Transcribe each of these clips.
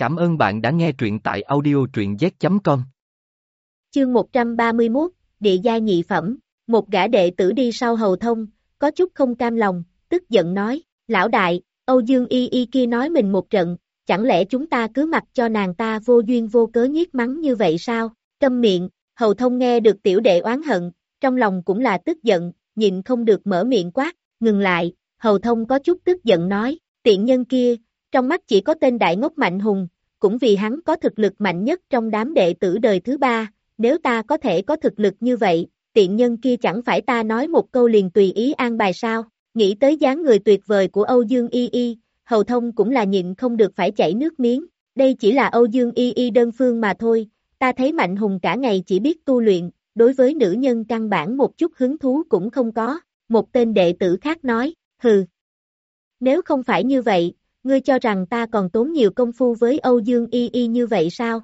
Cảm ơn bạn đã nghe truyện tại audio truyện z.com. Chương 131, Địa gia nhị phẩm, một gã đệ tử đi sau hầu thông, có chút không cam lòng, tức giận nói, lão đại, Âu Dương Y Y kia nói mình một trận, chẳng lẽ chúng ta cứ mặc cho nàng ta vô duyên vô cớ nhiếc mắng như vậy sao, câm miệng, hầu thông nghe được tiểu đệ oán hận, trong lòng cũng là tức giận, nhìn không được mở miệng quát, ngừng lại, hầu thông có chút tức giận nói, tiện nhân kia, trong mắt chỉ có tên đại ngốc mạnh hùng, cũng vì hắn có thực lực mạnh nhất trong đám đệ tử đời thứ ba, nếu ta có thể có thực lực như vậy, tiện nhân kia chẳng phải ta nói một câu liền tùy ý an bài sao, nghĩ tới dáng người tuyệt vời của Âu Dương Y Y, hầu thông cũng là nhịn không được phải chảy nước miếng, đây chỉ là Âu Dương Y Y đơn phương mà thôi, ta thấy Mạnh Hùng cả ngày chỉ biết tu luyện, đối với nữ nhân căn bản một chút hứng thú cũng không có, một tên đệ tử khác nói, hừ. Nếu không phải như vậy, ngươi cho rằng ta còn tốn nhiều công phu với Âu Dương Y Y như vậy sao?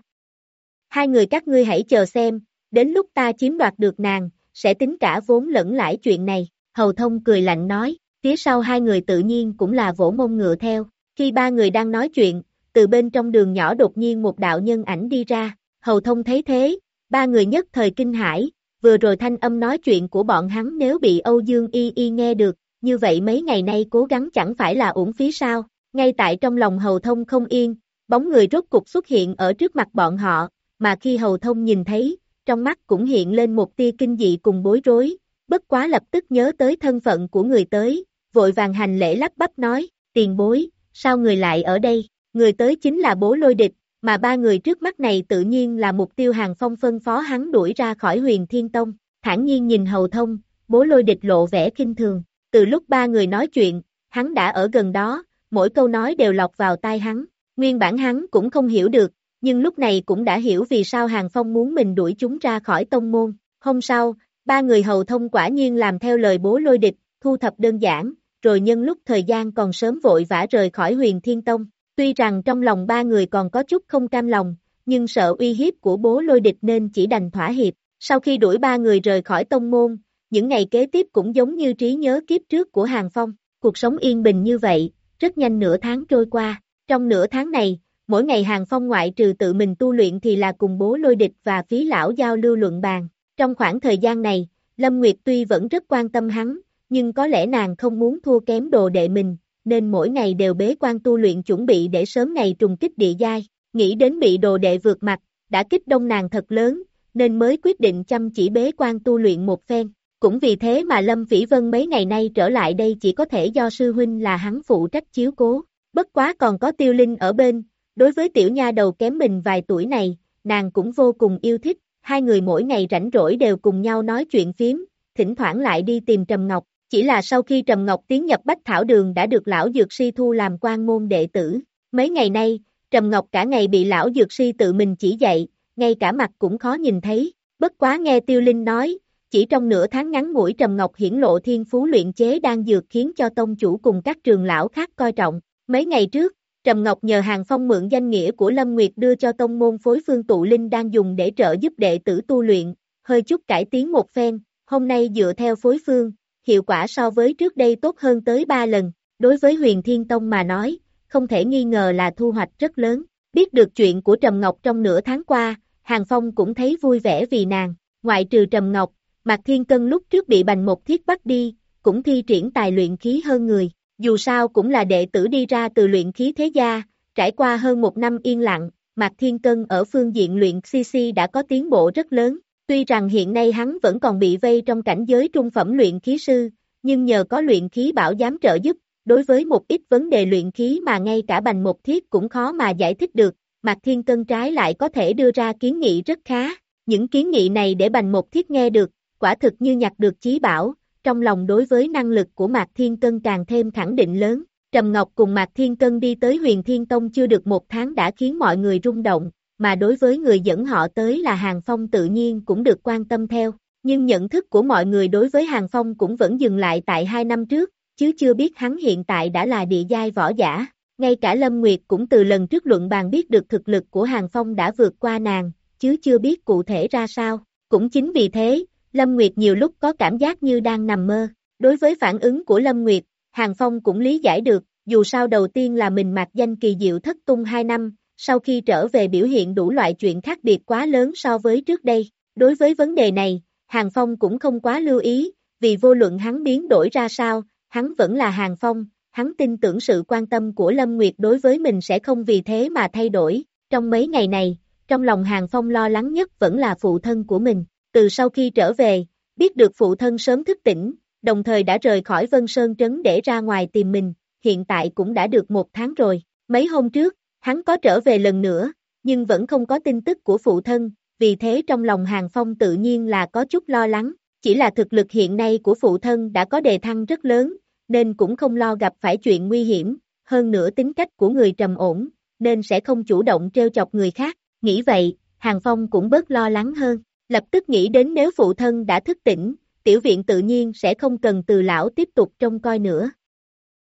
Hai người các ngươi hãy chờ xem, đến lúc ta chiếm đoạt được nàng, sẽ tính cả vốn lẫn lãi chuyện này, Hầu Thông cười lạnh nói, phía sau hai người tự nhiên cũng là vỗ mông ngựa theo, khi ba người đang nói chuyện, từ bên trong đường nhỏ đột nhiên một đạo nhân ảnh đi ra, Hầu Thông thấy thế, ba người nhất thời kinh hãi, vừa rồi thanh âm nói chuyện của bọn hắn nếu bị Âu Dương Y Y nghe được, như vậy mấy ngày nay cố gắng chẳng phải là uổng phí sao, ngay tại trong lòng hầu thông không yên, bóng người rốt cục xuất hiện ở trước mặt bọn họ, mà khi hầu thông nhìn thấy, trong mắt cũng hiện lên một tia kinh dị cùng bối rối, bất quá lập tức nhớ tới thân phận của người tới, vội vàng hành lễ lắp bắp nói, tiền bối, sao người lại ở đây, người tới chính là bố lôi địch, mà ba người trước mắt này tự nhiên là mục tiêu hàng phong phân phó hắn đuổi ra khỏi huyền thiên tông, thản nhiên nhìn hầu thông, bố lôi địch lộ vẻ kinh thường, từ lúc ba người nói chuyện, hắn đã ở gần đó, mỗi câu nói đều lọc vào tai hắn, nguyên bản hắn cũng không hiểu được, nhưng lúc này cũng đã hiểu vì sao Hàng Phong muốn mình đuổi chúng ra khỏi tông môn. Hôm sau, ba người hầu thông quả nhiên làm theo lời bố lôi địch, thu thập đơn giản, rồi nhân lúc thời gian còn sớm vội vã rời khỏi huyền thiên tông. Tuy rằng trong lòng ba người còn có chút không cam lòng, nhưng sợ uy hiếp của bố lôi địch nên chỉ đành thỏa hiệp. Sau khi đuổi ba người rời khỏi tông môn, những ngày kế tiếp cũng giống như trí nhớ kiếp trước của Hàng Phong. Cuộc sống yên bình như vậy, rất nhanh nửa tháng trôi qua. Trong nửa tháng này, mỗi ngày Hàng Phong ngoại trừ tự mình tu luyện thì là cùng bố lôi địch và phí lão giao lưu luận bàn. Trong khoảng thời gian này, Lâm Nguyệt tuy vẫn rất quan tâm hắn, nhưng có lẽ nàng không muốn thua kém đồ đệ mình, nên mỗi ngày đều bế quan tu luyện chuẩn bị để sớm ngày trùng kích địa giai. Nghĩ đến bị đồ đệ vượt mặt, đã kích đông nàng thật lớn, nên mới quyết định chăm chỉ bế quan tu luyện một phen. Cũng vì thế mà Lâm Vĩ Vân mấy ngày nay trở lại đây chỉ có thể do sư huynh là hắn phụ trách chiếu cố. Bất quá còn có tiêu linh ở bên, đối với tiểu nha đầu kém mình vài tuổi này, nàng cũng vô cùng yêu thích, hai người mỗi ngày rảnh rỗi đều cùng nhau nói chuyện phím, thỉnh thoảng lại đi tìm Trầm Ngọc, chỉ là sau khi Trầm Ngọc tiến nhập Bách Thảo Đường đã được lão Dược Si thu làm quan môn đệ tử. Mấy ngày nay, Trầm Ngọc cả ngày bị lão Dược Si tự mình chỉ dạy, ngay cả mặt cũng khó nhìn thấy, bất quá nghe Tiêu Linh nói, chỉ trong nửa tháng ngắn ngủi Trầm Ngọc hiển lộ thiên phú luyện chế đang dược khiến cho tông chủ cùng các trường lão khác coi trọng. Mấy ngày trước, Trầm Ngọc nhờ Hàng Phong mượn danh nghĩa của Lâm Nguyệt đưa cho tông môn phối phương tụ linh đang dùng để trợ giúp đệ tử tu luyện, hơi chút cải tiến một phen, hôm nay dựa theo phối phương, hiệu quả so với trước đây tốt hơn tới 3 lần, đối với huyền thiên tông mà nói, không thể nghi ngờ là thu hoạch rất lớn. Biết được chuyện của Trầm Ngọc trong nửa tháng qua, Hàng Phong cũng thấy vui vẻ vì nàng, ngoại trừ Trầm Ngọc, Mạc Thiên Cân lúc trước bị bành một thiết bắt đi, cũng thi triển tài luyện khí hơn người, dù sao cũng là đệ tử đi ra từ luyện khí thế gia, trải qua hơn một năm yên lặng, Mạc Thiên Cân ở phương diện luyện CC đã có tiến bộ rất lớn, tuy rằng hiện nay hắn vẫn còn bị vây trong cảnh giới trung phẩm luyện khí sư, nhưng nhờ có luyện khí bảo giám trợ giúp, đối với một ít vấn đề luyện khí mà ngay cả bành một thiết cũng khó mà giải thích được, Mạc Thiên Cân trái lại có thể đưa ra kiến nghị rất khá, những kiến nghị này để bành một thiết nghe được, quả thực như nhặt được chí bảo, trong lòng đối với năng lực của Mạc Thiên Cân càng thêm khẳng định lớn. Trầm Ngọc cùng Mạc Thiên Cân đi tới huyền Thiên Tông chưa được một tháng đã khiến mọi người rung động, mà đối với người dẫn họ tới là Hàng Phong tự nhiên cũng được quan tâm theo. Nhưng nhận thức của mọi người đối với Hàng Phong cũng vẫn dừng lại tại hai năm trước, chứ chưa biết hắn hiện tại đã là địa giai võ giả. Ngay cả Lâm Nguyệt cũng từ lần trước luận bàn biết được thực lực của Hàng Phong đã vượt qua nàng, chứ chưa biết cụ thể ra sao. Cũng chính vì thế, Lâm Nguyệt nhiều lúc có cảm giác như đang nằm mơ. Đối với phản ứng của Lâm Nguyệt, Hàng Phong cũng lý giải được, dù sao đầu tiên là mình mặc danh kỳ diệu thất tung 2 năm, sau khi trở về biểu hiện đủ loại chuyện khác biệt quá lớn so với trước đây. Đối với vấn đề này, Hàng Phong cũng không quá lưu ý, vì vô luận hắn biến đổi ra sao, hắn vẫn là Hàng Phong, hắn tin tưởng sự quan tâm của Lâm Nguyệt đối với mình sẽ không vì thế mà thay đổi. Trong mấy ngày này, trong lòng Hàng Phong lo lắng nhất vẫn là phụ thân của mình. Từ sau khi trở về, biết được phụ thân sớm thức tỉnh, đồng thời đã rời khỏi Vân Sơn Trấn để ra ngoài tìm mình, hiện tại cũng đã được một tháng rồi. Mấy hôm trước, hắn có trở về lần nữa, nhưng vẫn không có tin tức của phụ thân, vì thế trong lòng Hàng Phong tự nhiên là có chút lo lắng, chỉ là thực lực hiện nay của phụ thân đã có đề thăng rất lớn, nên cũng không lo gặp phải chuyện nguy hiểm, hơn nữa tính cách của người trầm ổn, nên sẽ không chủ động treo chọc người khác, nghĩ vậy, Hàng Phong cũng bớt lo lắng hơn, lập tức nghĩ đến nếu phụ thân đã thức tỉnh, tiểu viện tự nhiên sẽ không cần từ lão tiếp tục trông coi nữa.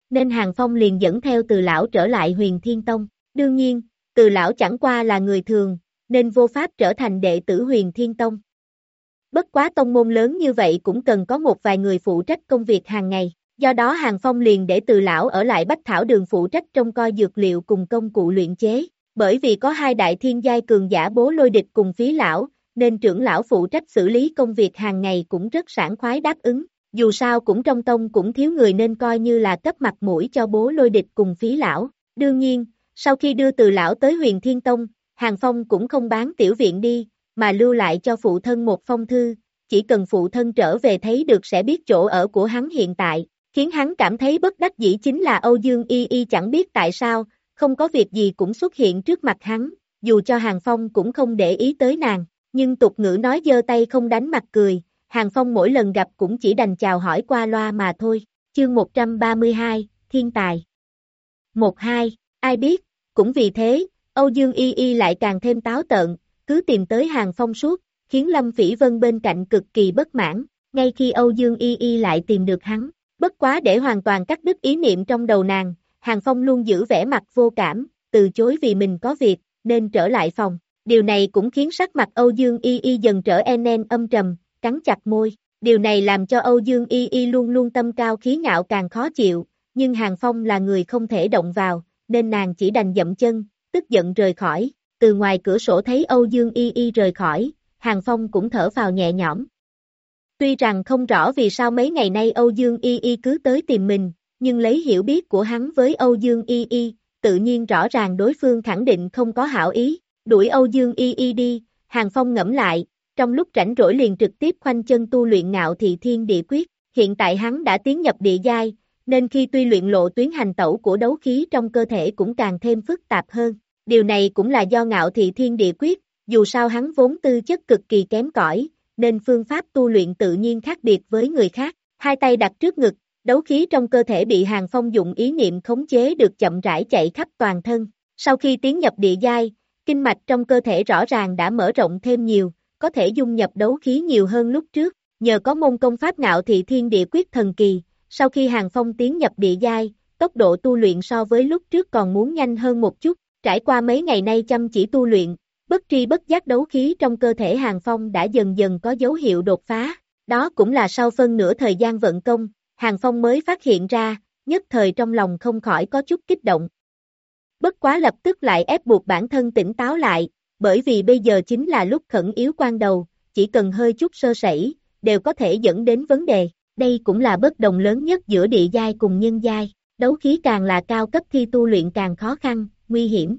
Nên Hàng Phong liền dẫn theo từ lão trở lại huyền thiên tông, đương nhiên, từ lão chẳng qua là người thường, nên vô pháp trở thành đệ tử huyền thiên tông. Bất quá tông môn lớn như vậy cũng cần có một vài người phụ trách công việc hàng ngày, do đó Hàng Phong liền để từ lão ở lại Bách Thảo đường phụ trách trông coi dược liệu cùng công cụ luyện chế, bởi vì có hai đại thiên giai cường giả bố lôi địch cùng phí lão, nên trưởng lão phụ trách xử lý công việc hàng ngày cũng rất sảng khoái đáp ứng, dù sao cũng trong tông cũng thiếu người nên coi như là cấp mặt mũi cho bố lôi địch cùng phí lão, đương nhiên, sau khi đưa từ lão tới huyền thiên tông, Hàng Phong cũng không bán tiểu viện đi, mà lưu lại cho phụ thân một phong thư, chỉ cần phụ thân trở về thấy được sẽ biết chỗ ở của hắn hiện tại, khiến hắn cảm thấy bất đắc dĩ chính là Âu Dương Y Y chẳng biết tại sao, không có việc gì cũng xuất hiện trước mặt hắn, dù cho Hàng Phong cũng không để ý tới nàng, nhưng tục ngữ nói giơ tay không đánh mặt cười, Hàng Phong mỗi lần gặp cũng chỉ đành chào hỏi qua loa mà thôi, chương 132, Thiên Tài. 1-2, ai biết, cũng vì thế, Âu Dương Y Y lại càng thêm táo tợn, cứ tìm tới Hàng Phong suốt, khiến Lâm Phỉ Vân bên cạnh cực kỳ bất mãn, ngay khi Âu Dương Y Y lại tìm được hắn, bất quá để hoàn toàn cắt đứt ý niệm trong đầu nàng, Hàng Phong luôn giữ vẻ mặt vô cảm, từ chối vì mình có việc, nên trở lại phòng. Điều này cũng khiến sắc mặt Âu Dương Y Y dần trở enen âm trầm, cắn chặt môi. Điều này làm cho Âu Dương Y Y luôn luôn tâm cao khí ngạo càng khó chịu, nhưng Hàng Phong là người không thể động vào, nên nàng chỉ đành dậm chân, tức giận rời khỏi. Từ ngoài cửa sổ thấy Âu Dương Y Y rời khỏi, Hàng Phong cũng thở vào nhẹ nhõm. Tuy rằng không rõ vì sao mấy ngày nay Âu Dương Y Y cứ tới tìm mình, nhưng lấy hiểu biết của hắn với Âu Dương Y Y, tự nhiên rõ ràng đối phương khẳng định không có hảo ý, đuổi Âu Dương Y Y đi, Hàng Phong ngẫm lại, trong lúc rảnh rỗi liền trực tiếp khoanh chân tu luyện ngạo thị thiên địa quyết, hiện tại hắn đã tiến nhập địa giai, nên khi tuy luyện lộ tuyến hành tẩu của đấu khí trong cơ thể cũng càng thêm phức tạp hơn. Điều này cũng là do ngạo thị thiên địa quyết, dù sao hắn vốn tư chất cực kỳ kém cỏi, nên phương pháp tu luyện tự nhiên khác biệt với người khác. Hai tay đặt trước ngực, đấu khí trong cơ thể bị hàng phong dụng ý niệm khống chế được chậm rãi chạy khắp toàn thân. Sau khi tiến nhập địa giai, kinh mạch trong cơ thể rõ ràng đã mở rộng thêm nhiều, có thể dung nhập đấu khí nhiều hơn lúc trước. Nhờ có môn công pháp ngạo thị thiên địa quyết thần kỳ, sau khi hàng phong tiến nhập địa giai, tốc độ tu luyện so với lúc trước còn muốn nhanh hơn một chút, trải qua mấy ngày nay chăm chỉ tu luyện, bất tri bất giác đấu khí trong cơ thể hàng phong đã dần dần có dấu hiệu đột phá, đó cũng là sau phân nửa thời gian vận công, hàng phong mới phát hiện ra, nhất thời trong lòng không khỏi có chút kích động. Bất quá lập tức lại ép buộc bản thân tỉnh táo lại, bởi vì bây giờ chính là lúc khẩn yếu quan đầu, chỉ cần hơi chút sơ sẩy, đều có thể dẫn đến vấn đề. Đây cũng là bất đồng lớn nhất giữa địa giai cùng nhân giai, đấu khí càng là cao cấp thi tu luyện càng khó khăn, nguy hiểm.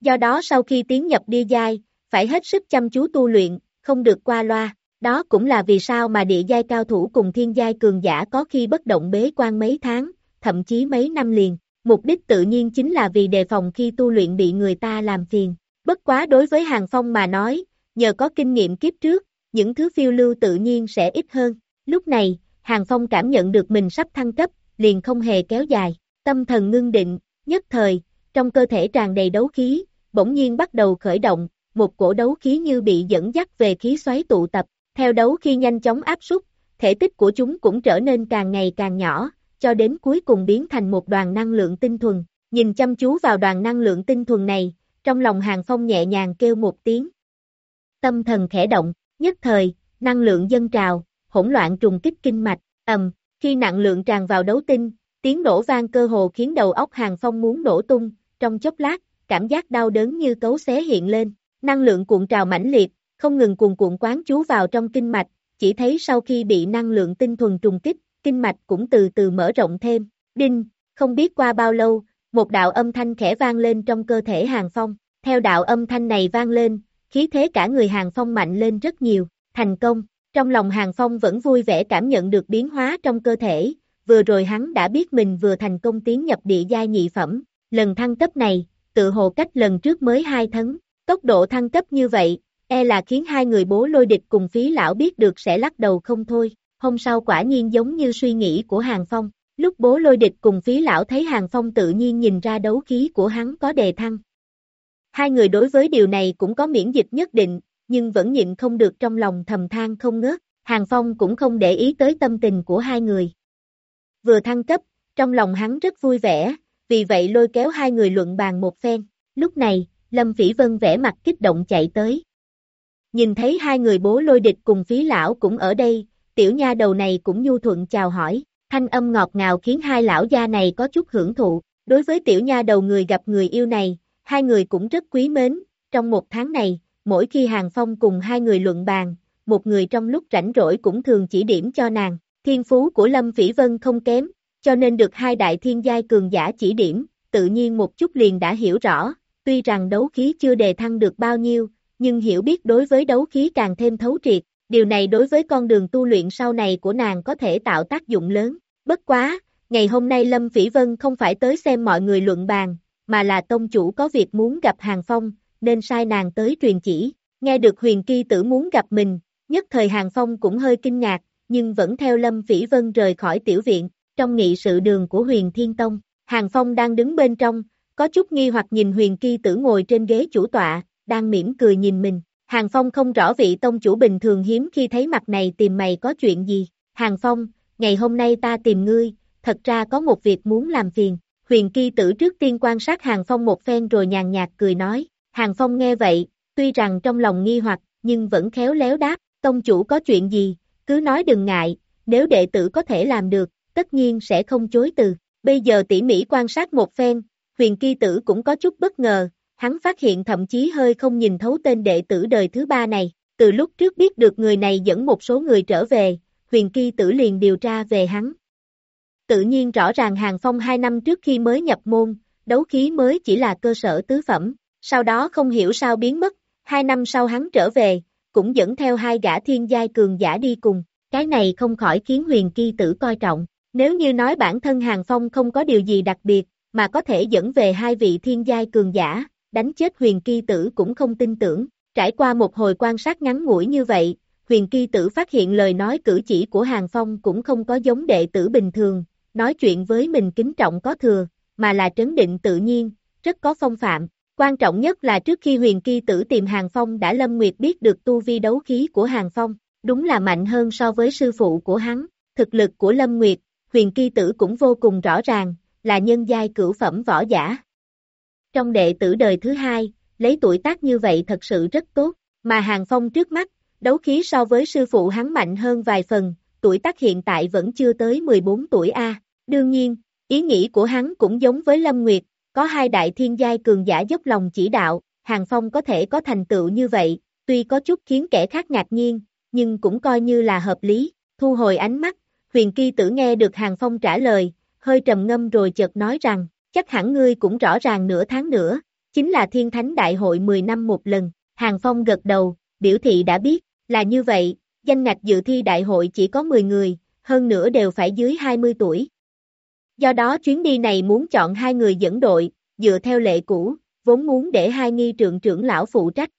Do đó sau khi tiến nhập địa giai, phải hết sức chăm chú tu luyện, không được qua loa. Đó cũng là vì sao mà địa giai cao thủ cùng thiên giai cường giả có khi bất động bế quan mấy tháng, thậm chí mấy năm liền. Mục đích tự nhiên chính là vì đề phòng khi tu luyện bị người ta làm phiền. Bất quá đối với Hàng Phong mà nói, nhờ có kinh nghiệm kiếp trước, những thứ phiêu lưu tự nhiên sẽ ít hơn. Lúc này, Hàng Phong cảm nhận được mình sắp thăng cấp, liền không hề kéo dài, tâm thần ngưng định, nhất thời, trong cơ thể tràn đầy đấu khí, bỗng nhiên bắt đầu khởi động, một cổ đấu khí như bị dẫn dắt về khí xoáy tụ tập, theo đấu khi nhanh chóng áp súc, thể tích của chúng cũng trở nên càng ngày càng nhỏ, cho đến cuối cùng biến thành một đoàn năng lượng tinh thuần. Nhìn chăm chú vào đoàn năng lượng tinh thuần này, trong lòng Hàng Phong nhẹ nhàng kêu một tiếng. Tâm thần khẽ động, nhất thời, năng lượng dân trào, hỗn loạn trùng kích kinh mạch, ầm, khi nặng lượng tràn vào đấu tinh, tiếng nổ vang cơ hồ khiến đầu óc Hàng Phong muốn nổ tung, trong chốc lát, cảm giác đau đớn như cấu xé hiện lên, năng lượng cuộn trào mãnh liệt, không ngừng cuồn cuộn quán chú vào trong kinh mạch, chỉ thấy sau khi bị năng lượng tinh thuần trùng kích, kinh mạch cũng từ từ mở rộng thêm, đinh, không biết qua bao lâu, một đạo âm thanh khẽ vang lên trong cơ thể Hàng Phong, theo đạo âm thanh này vang lên, khí thế cả người Hàng Phong mạnh lên rất nhiều, thành công, trong lòng Hàng Phong vẫn vui vẻ cảm nhận được biến hóa trong cơ thể, vừa rồi hắn đã biết mình vừa thành công tiến nhập địa giai nhị phẩm, lần thăng cấp này, tự hồ cách lần trước mới hai thấn, tốc độ thăng cấp như vậy, e là khiến hai người bố lôi địch cùng phí lão biết được sẽ lắc đầu không thôi, hôm sau quả nhiên giống như suy nghĩ của Hàng Phong, lúc bố lôi địch cùng phí lão thấy Hàng Phong tự nhiên nhìn ra đấu khí của hắn có đề thăng. Hai người đối với điều này cũng có miễn dịch nhất định, nhưng vẫn nhịn không được trong lòng thầm than không ngớt, Hàng Phong cũng không để ý tới tâm tình của hai người. Vừa thăng cấp, trong lòng hắn rất vui vẻ, vì vậy lôi kéo hai người luận bàn một phen, lúc này, Lâm Phỉ Vân vẽ mặt kích động chạy tới. Nhìn thấy hai người bố lôi địch cùng phí lão cũng ở đây, tiểu nha đầu này cũng nhu thuận chào hỏi, thanh âm ngọt ngào khiến hai lão gia này có chút hưởng thụ, đối với tiểu nha đầu người gặp người yêu này, hai người cũng rất quý mến, trong một tháng này, mỗi khi Hàng Phong cùng hai người luận bàn, một người trong lúc rảnh rỗi cũng thường chỉ điểm cho nàng, thiên phú của Lâm Phỉ Vân không kém, cho nên được hai đại thiên giai cường giả chỉ điểm, tự nhiên một chút liền đã hiểu rõ, tuy rằng đấu khí chưa đề thăng được bao nhiêu, nhưng hiểu biết đối với đấu khí càng thêm thấu triệt, điều này đối với con đường tu luyện sau này của nàng có thể tạo tác dụng lớn. Bất quá, ngày hôm nay Lâm Phỉ Vân không phải tới xem mọi người luận bàn, mà là tông chủ có việc muốn gặp Hàng Phong, nên sai nàng tới truyền chỉ. Nghe được huyền kỳ tử muốn gặp mình, nhất thời Hàng Phong cũng hơi kinh ngạc, nhưng vẫn theo Lâm Phỉ Vân rời khỏi tiểu viện, trong nghị sự đường của huyền Thiên Tông. Hàng Phong đang đứng bên trong, có chút nghi hoặc nhìn huyền kỳ tử ngồi trên ghế chủ tọa, đang mỉm cười nhìn mình. Hàng Phong không rõ vị tông chủ bình thường hiếm khi thấy mặt này tìm mày có chuyện gì. Hàng Phong, ngày hôm nay ta tìm ngươi, thật ra có một việc muốn làm phiền. Huyền Ki tử trước tiên quan sát Hàng Phong một phen rồi nhàn nhạt cười nói. Hàng Phong nghe vậy, tuy rằng trong lòng nghi hoặc, nhưng vẫn khéo léo đáp, tông chủ có chuyện gì, cứ nói đừng ngại, nếu đệ tử có thể làm được, tất nhiên sẽ không chối từ. Bây giờ tỉ mỉ quan sát một phen, huyền Ki tử cũng có chút bất ngờ, hắn phát hiện thậm chí hơi không nhìn thấu tên đệ tử đời thứ ba này. Từ lúc trước biết được người này dẫn một số người trở về, huyền kỳ tử liền điều tra về hắn. Tự nhiên rõ ràng Hàng Phong hai năm trước khi mới nhập môn, đấu khí mới chỉ là cơ sở tứ phẩm, sau đó không hiểu sao biến mất, hai năm sau hắn trở về, cũng dẫn theo hai gã thiên giai cường giả đi cùng, cái này không khỏi khiến huyền kỳ tử coi trọng. Nếu như nói bản thân Hàng Phong không có điều gì đặc biệt, mà có thể dẫn về hai vị thiên giai cường giả, đánh chết huyền kỳ tử cũng không tin tưởng. Trải qua một hồi quan sát ngắn ngủi như vậy, huyền kỳ tử phát hiện lời nói cử chỉ của Hàng Phong cũng không có giống đệ tử bình thường, nói chuyện với mình kính trọng có thừa, mà là trấn định tự nhiên, rất có phong phạm. Quan trọng nhất là trước khi huyền kỳ tử tìm Hàng Phong đã Lâm Nguyệt biết được tu vi đấu khí của Hàng Phong, đúng là mạnh hơn so với sư phụ của hắn. Thực lực của Lâm Nguyệt, huyền kỳ tử cũng vô cùng rõ ràng, là nhân giai cửu phẩm võ giả. Trong đệ tử đời thứ hai, lấy tuổi tác như vậy thật sự rất tốt, mà Hàng Phong trước mắt, đấu khí so với sư phụ hắn mạnh hơn vài phần, tuổi tác hiện tại vẫn chưa tới 14 tuổi A. Đương nhiên, ý nghĩ của hắn cũng giống với Lâm Nguyệt, có hai đại thiên giai cường giả dốc lòng chỉ đạo, Hàng Phong có thể có thành tựu như vậy, tuy có chút khiến kẻ khác ngạc nhiên, nhưng cũng coi như là hợp lý, thu hồi ánh mắt, huyền kỳ tử nghe được Hàng Phong trả lời, hơi trầm ngâm rồi chợt nói rằng, chắc hẳn ngươi cũng rõ ràng nửa tháng nữa, chính là thiên thánh đại hội 10 năm một lần, Hàng Phong gật đầu, biểu thị đã biết, là như vậy, danh ngạch dự thi đại hội chỉ có 10 người, hơn nữa đều phải dưới 20 tuổi. Do đó chuyến đi này muốn chọn hai người dẫn đội, dựa theo lệ cũ, vốn muốn để hai nghi trượng trưởng lão phụ trách.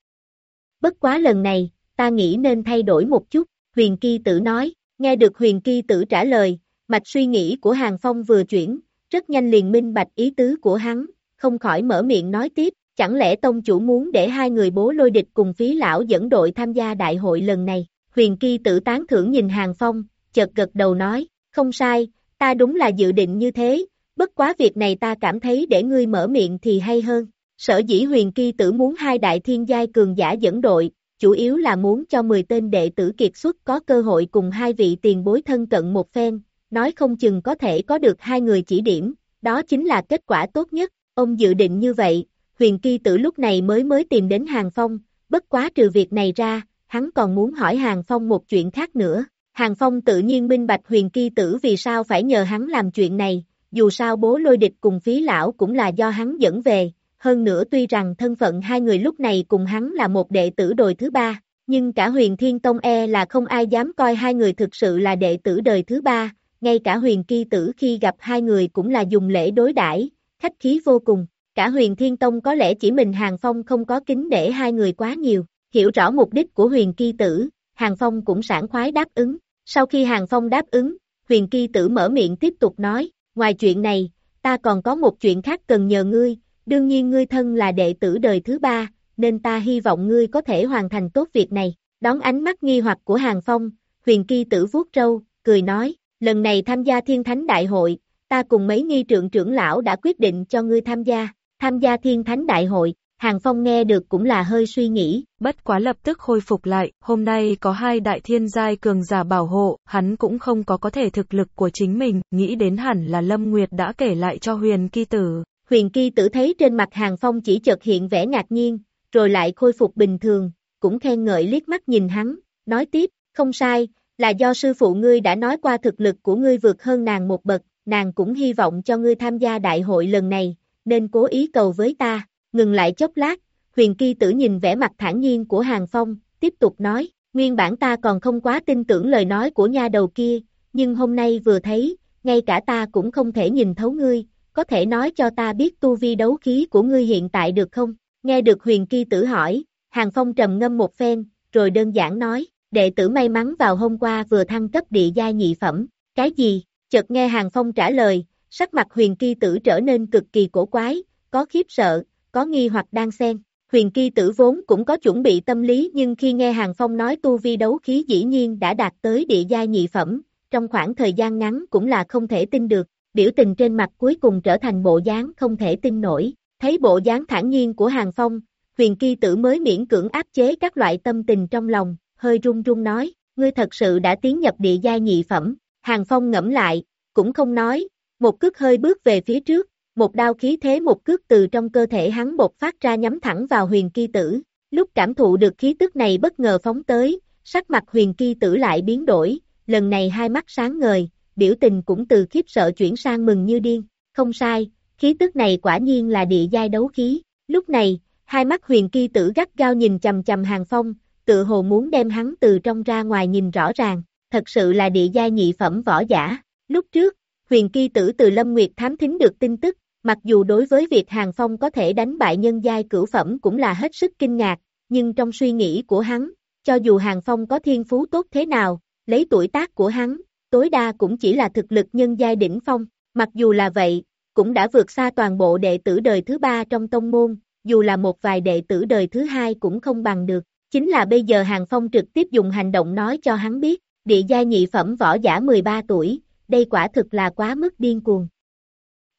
Bất quá lần này, ta nghĩ nên thay đổi một chút, huyền kỳ tử nói, nghe được huyền kỳ tử trả lời, mạch suy nghĩ của Hàng Phong vừa chuyển, rất nhanh liền minh bạch ý tứ của hắn, không khỏi mở miệng nói tiếp, chẳng lẽ tông chủ muốn để hai người bố lôi địch cùng phí lão dẫn đội tham gia đại hội lần này, huyền kỳ tử tán thưởng nhìn Hàng Phong, chợt gật đầu nói, không sai, ta đúng là dự định như thế, bất quá việc này ta cảm thấy để ngươi mở miệng thì hay hơn. Sở dĩ huyền kỳ tử muốn hai đại thiên giai cường giả dẫn đội, chủ yếu là muốn cho 10 tên đệ tử kiệt xuất có cơ hội cùng hai vị tiền bối thân cận một phen, nói không chừng có thể có được hai người chỉ điểm, đó chính là kết quả tốt nhất, ông dự định như vậy, huyền kỳ tử lúc này mới mới tìm đến Hàng Phong, bất quá trừ việc này ra, hắn còn muốn hỏi Hàng Phong một chuyện khác nữa. Hàng Phong tự nhiên minh bạch huyền kỳ tử vì sao phải nhờ hắn làm chuyện này, dù sao bố lôi địch cùng phí lão cũng là do hắn dẫn về, hơn nữa tuy rằng thân phận hai người lúc này cùng hắn là một đệ tử đồi thứ ba, nhưng cả huyền thiên tông e là không ai dám coi hai người thực sự là đệ tử đời thứ ba, ngay cả huyền kỳ tử khi gặp hai người cũng là dùng lễ đối đãi khách khí vô cùng. Cả huyền thiên tông có lẽ chỉ mình Hàng Phong không có kính để hai người quá nhiều, hiểu rõ mục đích của huyền kỳ tử, Hàng Phong cũng sảng khoái đáp ứng. Sau khi Hàng Phong đáp ứng, huyền kỳ tử mở miệng tiếp tục nói, ngoài chuyện này, ta còn có một chuyện khác cần nhờ ngươi, đương nhiên ngươi thân là đệ tử đời thứ ba, nên ta hy vọng ngươi có thể hoàn thành tốt việc này. Đón ánh mắt nghi hoặc của Hàng Phong, huyền kỳ tử vuốt râu, cười nói, lần này tham gia thiên thánh đại hội, ta cùng mấy nghi trượng trưởng lão đã quyết định cho ngươi tham gia, tham gia thiên thánh đại hội, Hàng Phong nghe được cũng là hơi suy nghĩ. Bất quá lập tức khôi phục lại, hôm nay có hai đại thiên giai cường giả bảo hộ, hắn cũng không có có thể thực lực của chính mình, nghĩ đến hẳn là Lâm Nguyệt đã kể lại cho huyền kỳ tử. Huyền kỳ tử thấy trên mặt Hàng Phong chỉ chợt hiện vẻ ngạc nhiên, rồi lại khôi phục bình thường, cũng khen ngợi liếc mắt nhìn hắn, nói tiếp, không sai, là do sư phụ ngươi đã nói qua thực lực của ngươi vượt hơn nàng một bậc, nàng cũng hy vọng cho ngươi tham gia đại hội lần này, nên cố ý cầu với ta, ngừng lại chốc lát, huyền kỳ tử nhìn vẻ mặt thản nhiên của Hàng Phong, tiếp tục nói, nguyên bản ta còn không quá tin tưởng lời nói của nha đầu kia, nhưng hôm nay vừa thấy, ngay cả ta cũng không thể nhìn thấu ngươi, có thể nói cho ta biết tu vi đấu khí của ngươi hiện tại được không? Nghe được huyền kỳ tử hỏi, Hàng Phong trầm ngâm một phen, rồi đơn giản nói, đệ tử may mắn vào hôm qua vừa thăng cấp địa gia nhị phẩm, cái gì? Chợt nghe Hàng Phong trả lời, sắc mặt huyền kỳ tử trở nên cực kỳ cổ quái, có khiếp sợ, có nghi hoặc đang xen. Huyền kỳ tử vốn cũng có chuẩn bị tâm lý nhưng khi nghe Hàng Phong nói tu vi đấu khí dĩ nhiên đã đạt tới địa gia nhị phẩm, trong khoảng thời gian ngắn cũng là không thể tin được, biểu tình trên mặt cuối cùng trở thành bộ dáng không thể tin nổi, thấy bộ dáng thản nhiên của Hàng Phong, huyền kỳ tử mới miễn cưỡng áp chế các loại tâm tình trong lòng, hơi run run nói, ngươi thật sự đã tiến nhập địa giai nhị phẩm, Hàng Phong ngẫm lại, cũng không nói, một cước hơi bước về phía trước, một đao khí thế một cước từ trong cơ thể hắn bột phát ra nhắm thẳng vào huyền kỳ tử, lúc cảm thụ được khí tức này bất ngờ phóng tới, sắc mặt huyền kỳ tử lại biến đổi, lần này hai mắt sáng ngời, biểu tình cũng từ khiếp sợ chuyển sang mừng như điên, không sai, khí tức này quả nhiên là địa giai đấu khí, lúc này, hai mắt huyền kỳ tử gắt gao nhìn chầm chầm hàng phong, tự hồ muốn đem hắn từ trong ra ngoài nhìn rõ ràng, thật sự là địa giai nhị phẩm võ giả. Lúc trước, huyền kỳ tử từ Lâm Nguyệt thám thính được tin tức, mặc dù đối với việc Hàng Phong có thể đánh bại nhân giai cửu phẩm cũng là hết sức kinh ngạc, nhưng trong suy nghĩ của hắn, cho dù Hàng Phong có thiên phú tốt thế nào, lấy tuổi tác của hắn, tối đa cũng chỉ là thực lực nhân giai đỉnh phong, mặc dù là vậy, cũng đã vượt xa toàn bộ đệ tử đời thứ ba trong tông môn, dù là một vài đệ tử đời thứ hai cũng không bằng được, chính là bây giờ Hàng Phong trực tiếp dùng hành động nói cho hắn biết, địa gia nhị phẩm võ giả 13 tuổi, đây quả thực là quá mức điên cuồng.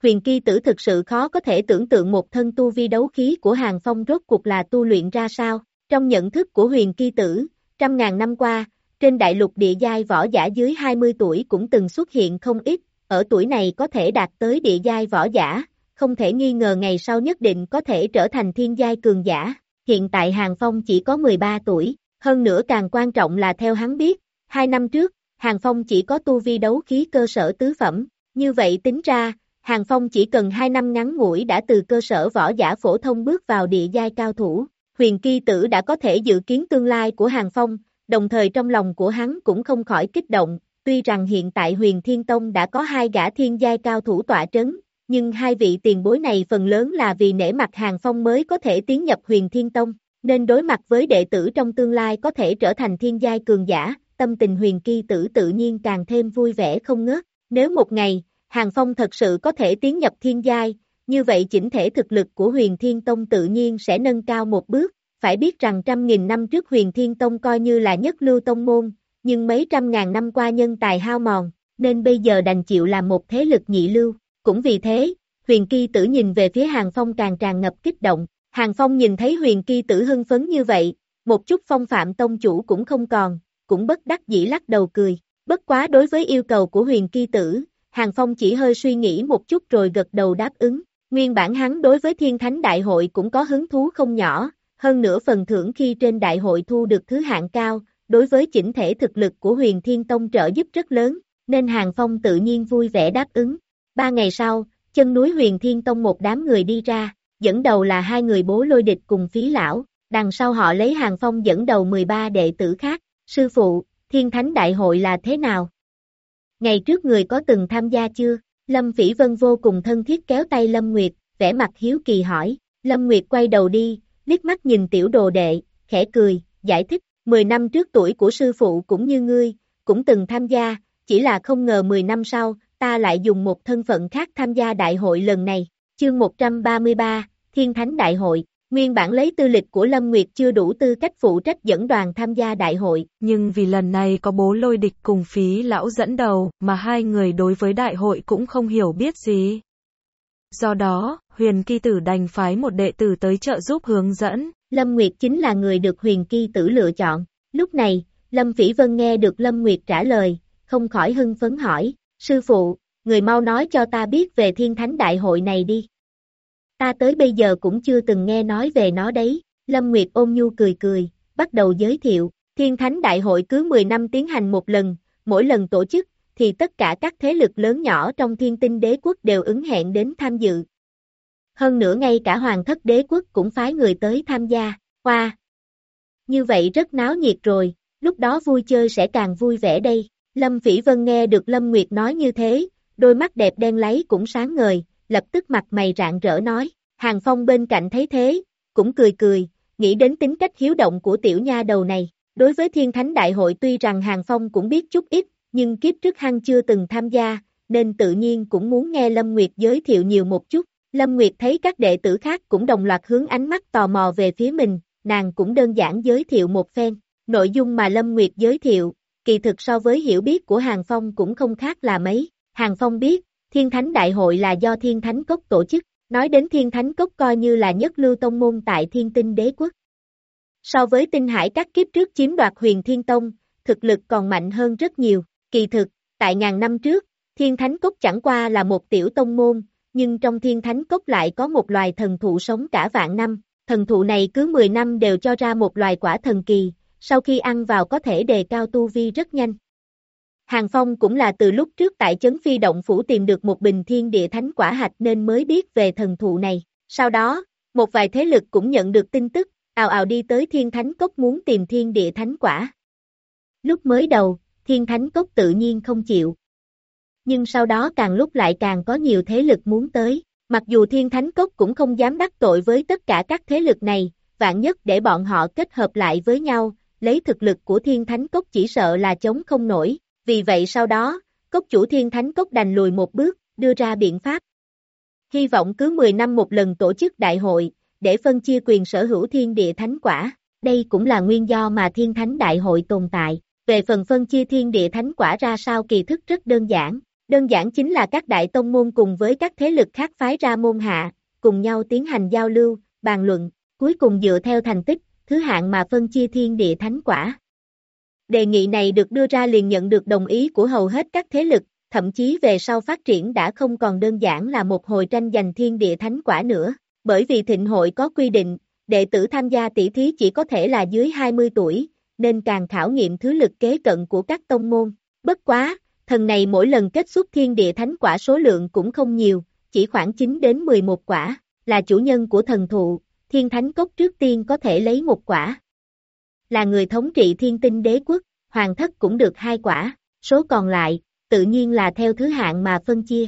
Huyền kỳ tử thực sự khó có thể tưởng tượng một thân tu vi đấu khí của Hàng Phong rốt cuộc là tu luyện ra sao, trong nhận thức của huyền kỳ tử, trăm ngàn năm qua, trên đại lục địa giai võ giả dưới 20 tuổi cũng từng xuất hiện không ít, ở tuổi này có thể đạt tới địa giai võ giả, không thể nghi ngờ ngày sau nhất định có thể trở thành thiên giai cường giả. Hiện tại Hàng Phong chỉ có 13 tuổi, hơn nữa càng quan trọng là theo hắn biết, hai năm trước, Hàng Phong chỉ có tu vi đấu khí cơ sở tứ phẩm, như vậy tính ra, Hàng Phong chỉ cần 2 năm ngắn ngủi đã từ cơ sở võ giả phổ thông bước vào địa giai cao thủ. Huyền Kỳ Tử đã có thể dự kiến tương lai của Hàng Phong, đồng thời trong lòng của hắn cũng không khỏi kích động, tuy rằng hiện tại huyền Thiên Tông đã có hai gã thiên giai cao thủ tọa trấn, nhưng hai vị tiền bối này phần lớn là vì nể mặt Hàng Phong mới có thể tiến nhập huyền Thiên Tông, nên đối mặt với đệ tử trong tương lai có thể trở thành thiên giai cường giả, tâm tình huyền kỳ tử tự nhiên càng thêm vui vẻ không ngớt. Nếu một ngày, Hàng Phong thật sự có thể tiến nhập thiên giai, như vậy chỉnh thể thực lực của huyền Thiên Tông tự nhiên sẽ nâng cao một bước, phải biết rằng trăm nghìn năm trước huyền Thiên Tông coi như là nhất lưu tông môn, nhưng mấy trăm ngàn năm qua nhân tài hao mòn, nên bây giờ đành chịu làm một thế lực nhị lưu. Cũng vì thế, huyền kỳ tử nhìn về phía Hàng Phong càng tràn ngập kích động. Hàng Phong nhìn thấy huyền kỳ tử hưng phấn như vậy, một chút phong phạm tông chủ cũng không còn, cũng bất đắc dĩ lắc đầu cười. Bất quá đối với yêu cầu của huyền kỳ tử, Hàng Phong chỉ hơi suy nghĩ một chút rồi gật đầu đáp ứng. Nguyên bản hắn đối với thiên thánh đại hội cũng có hứng thú không nhỏ, hơn nữa phần thưởng khi trên đại hội thu được thứ hạng cao, đối với chỉnh thể thực lực của huyền thiên tông trợ giúp rất lớn, nên Hàng Phong tự nhiên vui vẻ đáp ứng. Ba ngày sau, chân núi huyền thiên tông một đám người đi ra, dẫn đầu là hai người bố lôi địch cùng phí lão, đằng sau họ lấy Hàng Phong dẫn đầu 13 đệ tử khác, sư phụ, thiên thánh đại hội là thế nào? Ngày trước người có từng tham gia chưa? Lâm Phỉ Vân vô cùng thân thiết kéo tay Lâm Nguyệt, vẻ mặt hiếu kỳ hỏi, Lâm Nguyệt quay đầu đi, liếc mắt nhìn tiểu đồ đệ, khẽ cười, giải thích, 10 năm trước tuổi của sư phụ cũng như ngươi, cũng từng tham gia, chỉ là không ngờ 10 năm sau, ta lại dùng một thân phận khác tham gia đại hội lần này. Chương 133, Thiên Thánh Đại hội, nguyên bản lấy tư lịch của Lâm Nguyệt chưa đủ tư cách phụ trách dẫn đoàn tham gia đại hội. Nhưng vì lần này có bố lôi địch cùng phí lão dẫn đầu, mà hai người đối với đại hội cũng không hiểu biết gì. Do đó, huyền kỳ tử đành phái một đệ tử tới trợ giúp hướng dẫn. Lâm Nguyệt chính là người được huyền kỳ tử lựa chọn. Lúc này, Lâm Phỉ Vân nghe được Lâm Nguyệt trả lời, không khỏi hưng phấn hỏi, sư phụ, người mau nói cho ta biết về thiên thánh đại hội này đi. Ta tới bây giờ cũng chưa từng nghe nói về nó đấy, Lâm Nguyệt ôm nhu cười cười, bắt đầu giới thiệu, thiên thánh đại hội cứ 10 năm tiến hành một lần, mỗi lần tổ chức, thì tất cả các thế lực lớn nhỏ trong thiên tinh đế quốc đều ứng hẹn đến tham dự. Hơn nữa ngay cả hoàng thất đế quốc cũng phái người tới tham gia, qua. Như vậy rất náo nhiệt rồi, lúc đó vui chơi sẽ càng vui vẻ đây. Lâm Phỉ Vân nghe được Lâm Nguyệt nói như thế, đôi mắt đẹp đen lấy cũng sáng ngời, lập tức mặt mày rạng rỡ nói, Hàng Phong bên cạnh thấy thế, cũng cười cười, nghĩ đến tính cách hiếu động của tiểu nha đầu này. Đối với Thiên Thánh Đại hội tuy rằng Hàng Phong cũng biết chút ít, nhưng kiếp trước hăng chưa từng tham gia, nên tự nhiên cũng muốn nghe Lâm Nguyệt giới thiệu nhiều một chút. Lâm Nguyệt thấy các đệ tử khác cũng đồng loạt hướng ánh mắt tò mò về phía mình, nàng cũng đơn giản giới thiệu một phen. Nội dung mà Lâm Nguyệt giới thiệu, kỳ thực so với hiểu biết của Hàng Phong cũng không khác là mấy. Hàng Phong biết, Thiên Thánh Đại hội là do Thiên Thánh Cốc tổ chức, nói đến Thiên Thánh Cốc coi như là nhất lưu tông môn tại Thiên Tinh Đế Quốc. So với tinh hải các kiếp trước chiếm đoạt huyền Thiên Tông, thực lực còn mạnh hơn rất nhiều, kỳ thực, tại ngàn năm trước, Thiên Thánh Cốc chẳng qua là một tiểu tông môn, nhưng trong Thiên Thánh Cốc lại có một loài thần thụ sống cả vạn năm, thần thụ này cứ 10 năm đều cho ra một loài quả thần kỳ, sau khi ăn vào có thể đề cao tu vi rất nhanh. Hàng Phong cũng là từ lúc trước tại chấn phi động phủ tìm được một bình thiên địa thánh quả hạch nên mới biết về thần thụ này. Sau đó, một vài thế lực cũng nhận được tin tức, ào ào đi tới thiên thánh cốc muốn tìm thiên địa thánh quả. Lúc mới đầu, thiên thánh cốc tự nhiên không chịu. Nhưng sau đó càng lúc lại càng có nhiều thế lực muốn tới, mặc dù thiên thánh cốc cũng không dám đắc tội với tất cả các thế lực này, vạn nhất để bọn họ kết hợp lại với nhau, lấy thực lực của thiên thánh cốc chỉ sợ là chống không nổi, vì vậy sau đó, cốc chủ thiên thánh cốc đành lùi một bước, đưa ra biện pháp. Hy vọng cứ 10 năm một lần tổ chức đại hội, để phân chia quyền sở hữu thiên địa thánh quả, đây cũng là nguyên do mà thiên thánh đại hội tồn tại. Về phần phân chia thiên địa thánh quả ra sao kỳ thức rất đơn giản, đơn giản chính là các đại tông môn cùng với các thế lực khác phái ra môn hạ, cùng nhau tiến hành giao lưu, bàn luận, cuối cùng dựa theo thành tích, thứ hạng mà phân chia thiên địa thánh quả. Đề nghị này được đưa ra liền nhận được đồng ý của hầu hết các thế lực, thậm chí về sau phát triển đã không còn đơn giản là một hồi tranh giành thiên địa thánh quả nữa, bởi vì thịnh hội có quy định, đệ tử tham gia tỷ thí chỉ có thể là dưới 20 tuổi, nên càng khảo nghiệm thứ lực kế cận của các tông môn. Bất quá, thần này mỗi lần kết xuất thiên địa thánh quả số lượng cũng không nhiều, chỉ khoảng 9 đến 11 quả, là chủ nhân của thần thụ, thiên thánh cốc trước tiên có thể lấy một quả. Là người thống trị thiên tinh đế quốc, hoàng thất cũng được hai quả, số còn lại, tự nhiên là theo thứ hạng mà phân chia.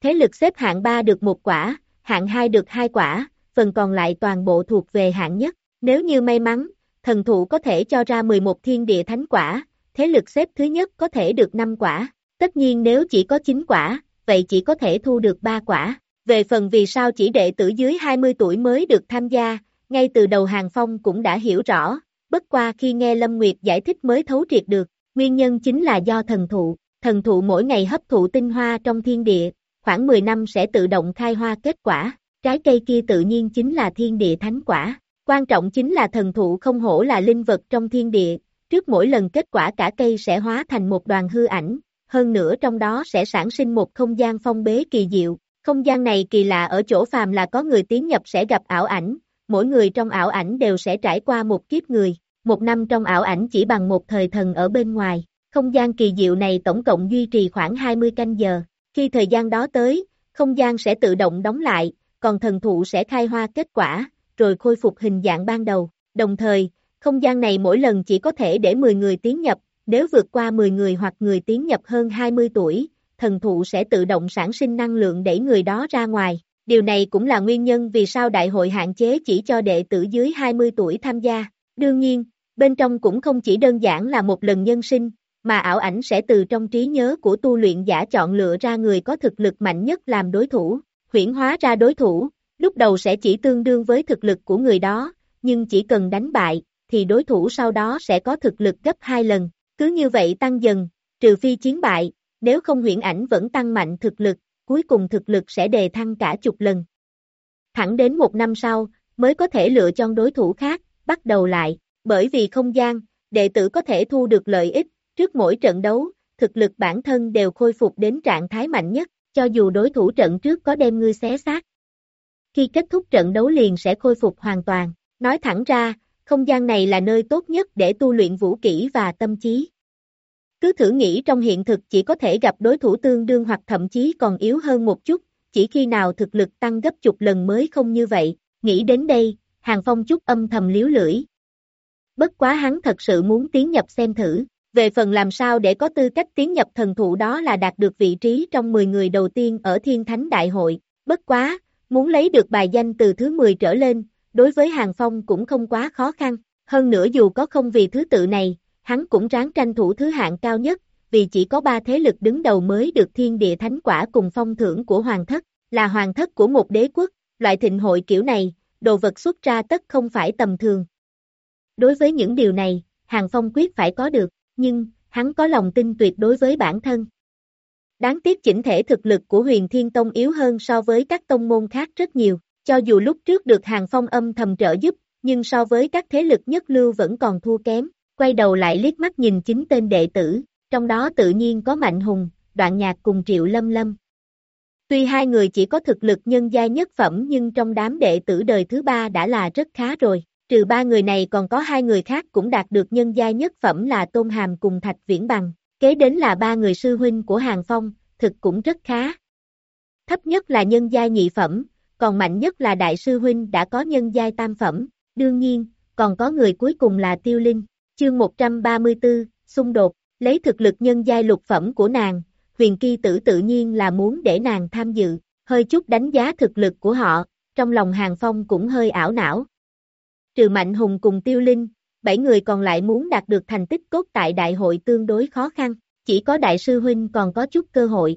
Thế lực xếp hạng 3 được một quả, hạng 2 được hai quả, phần còn lại toàn bộ thuộc về hạng nhất. Nếu như may mắn, thần thụ có thể cho ra 11 thiên địa thánh quả, thế lực xếp thứ nhất có thể được 5 quả. Tất nhiên nếu chỉ có 9 quả, vậy chỉ có thể thu được 3 quả. Về phần vì sao chỉ đệ tử dưới 20 tuổi mới được tham gia, ngay từ đầu Hàng Phong cũng đã hiểu rõ, bất qua khi nghe Lâm Nguyệt giải thích mới thấu triệt được, nguyên nhân chính là do thần thụ, thần thụ mỗi ngày hấp thụ tinh hoa trong thiên địa, khoảng 10 năm sẽ tự động khai hoa kết quả, trái cây kia tự nhiên chính là thiên địa thánh quả. Quan trọng chính là thần thụ không hổ là linh vật trong thiên địa, trước mỗi lần kết quả cả cây sẽ hóa thành một đoàn hư ảnh, hơn nữa trong đó sẽ sản sinh một không gian phong bế kỳ diệu, không gian này kỳ lạ ở chỗ phàm là có người tiến nhập sẽ gặp ảo ảnh, mỗi người trong ảo ảnh đều sẽ trải qua một kiếp người, một năm trong ảo ảnh chỉ bằng một thời thần ở bên ngoài. Không gian kỳ diệu này tổng cộng duy trì khoảng 20 canh giờ. Khi thời gian đó tới, không gian sẽ tự động đóng lại, còn thần thụ sẽ khai hoa kết quả, rồi khôi phục hình dạng ban đầu. Đồng thời, không gian này mỗi lần chỉ có thể để 10 người tiến nhập, nếu vượt qua 10 người hoặc người tiến nhập hơn 20 tuổi, thần thụ sẽ tự động sản sinh năng lượng đẩy người đó ra ngoài. Điều này cũng là nguyên nhân vì sao đại hội hạn chế chỉ cho đệ tử dưới 20 tuổi tham gia. Đương nhiên, bên trong cũng không chỉ đơn giản là một lần nhân sinh, mà ảo ảnh sẽ từ trong trí nhớ của tu luyện giả chọn lựa ra người có thực lực mạnh nhất làm đối thủ, huyển hóa ra đối thủ, lúc đầu sẽ chỉ tương đương với thực lực của người đó, nhưng chỉ cần đánh bại, thì đối thủ sau đó sẽ có thực lực gấp hai lần, cứ như vậy tăng dần, trừ phi chiến bại, nếu không huyễn ảnh vẫn tăng mạnh thực lực, cuối cùng thực lực sẽ đề thăng cả chục lần. Thẳng đến một năm sau, mới có thể lựa chọn đối thủ khác, bắt đầu lại, bởi vì không gian, đệ tử có thể thu được lợi ích, trước mỗi trận đấu, thực lực bản thân đều khôi phục đến trạng thái mạnh nhất, cho dù đối thủ trận trước có đem ngươi xé xác. Khi kết thúc trận đấu liền sẽ khôi phục hoàn toàn, nói thẳng ra, không gian này là nơi tốt nhất để tu luyện vũ kỹ và tâm trí. Cứ thử nghĩ trong hiện thực chỉ có thể gặp đối thủ tương đương hoặc thậm chí còn yếu hơn một chút, chỉ khi nào thực lực tăng gấp chục lần mới không như vậy, nghĩ đến đây, Hàng Phong chút âm thầm liếu lưỡi. Bất quá hắn thật sự muốn tiến nhập xem thử, về phần làm sao để có tư cách tiến nhập thần thụ đó là đạt được vị trí trong 10 người đầu tiên ở Thiên Thánh Đại hội, bất quá, muốn lấy được bài danh từ thứ 10 trở lên, đối với Hàng Phong cũng không quá khó khăn, hơn nữa dù có không vì thứ tự này, hắn cũng ráng tranh thủ thứ hạng cao nhất, vì chỉ có ba thế lực đứng đầu mới được thiên địa thánh quả cùng phong thưởng của hoàng thất, là hoàng thất của một đế quốc, loại thịnh hội kiểu này, đồ vật xuất ra tất không phải tầm thường. Đối với những điều này, Hàng Phong quyết phải có được, nhưng, hắn có lòng tin tuyệt đối với bản thân. Đáng tiếc chỉnh thể thực lực của huyền thiên tông yếu hơn so với các tông môn khác rất nhiều, cho dù lúc trước được Hàng Phong âm thầm trợ giúp, nhưng so với các thế lực nhất lưu vẫn còn thua kém, quay đầu lại liếc mắt nhìn chính tên đệ tử, trong đó tự nhiên có Mạnh Hùng, Đoạn Nhạc cùng Triệu Lâm Lâm. Tuy hai người chỉ có thực lực nhân gia nhất phẩm nhưng trong đám đệ tử đời thứ ba đã là rất khá rồi, trừ ba người này còn có hai người khác cũng đạt được nhân gia nhất phẩm là Tôn Hàm cùng Thạch Viễn Bằng, kế đến là ba người sư huynh của Hàng Phong, thực cũng rất khá. Thấp nhất là nhân gia nhị phẩm, còn mạnh nhất là đại sư huynh đã có nhân giai tam phẩm, đương nhiên, còn có người cuối cùng là Tiêu Linh. Chương 134, xung đột, lấy thực lực nhân giai lục phẩm của nàng, huyền kỳ tử tự nhiên là muốn để nàng tham dự, hơi chút đánh giá thực lực của họ, trong lòng hàng phong cũng hơi ảo não. Trừ Mạnh Hùng cùng Tiêu Linh, bảy người còn lại muốn đạt được thành tích cốt tại đại hội tương đối khó khăn, chỉ có đại sư huynh còn có chút cơ hội.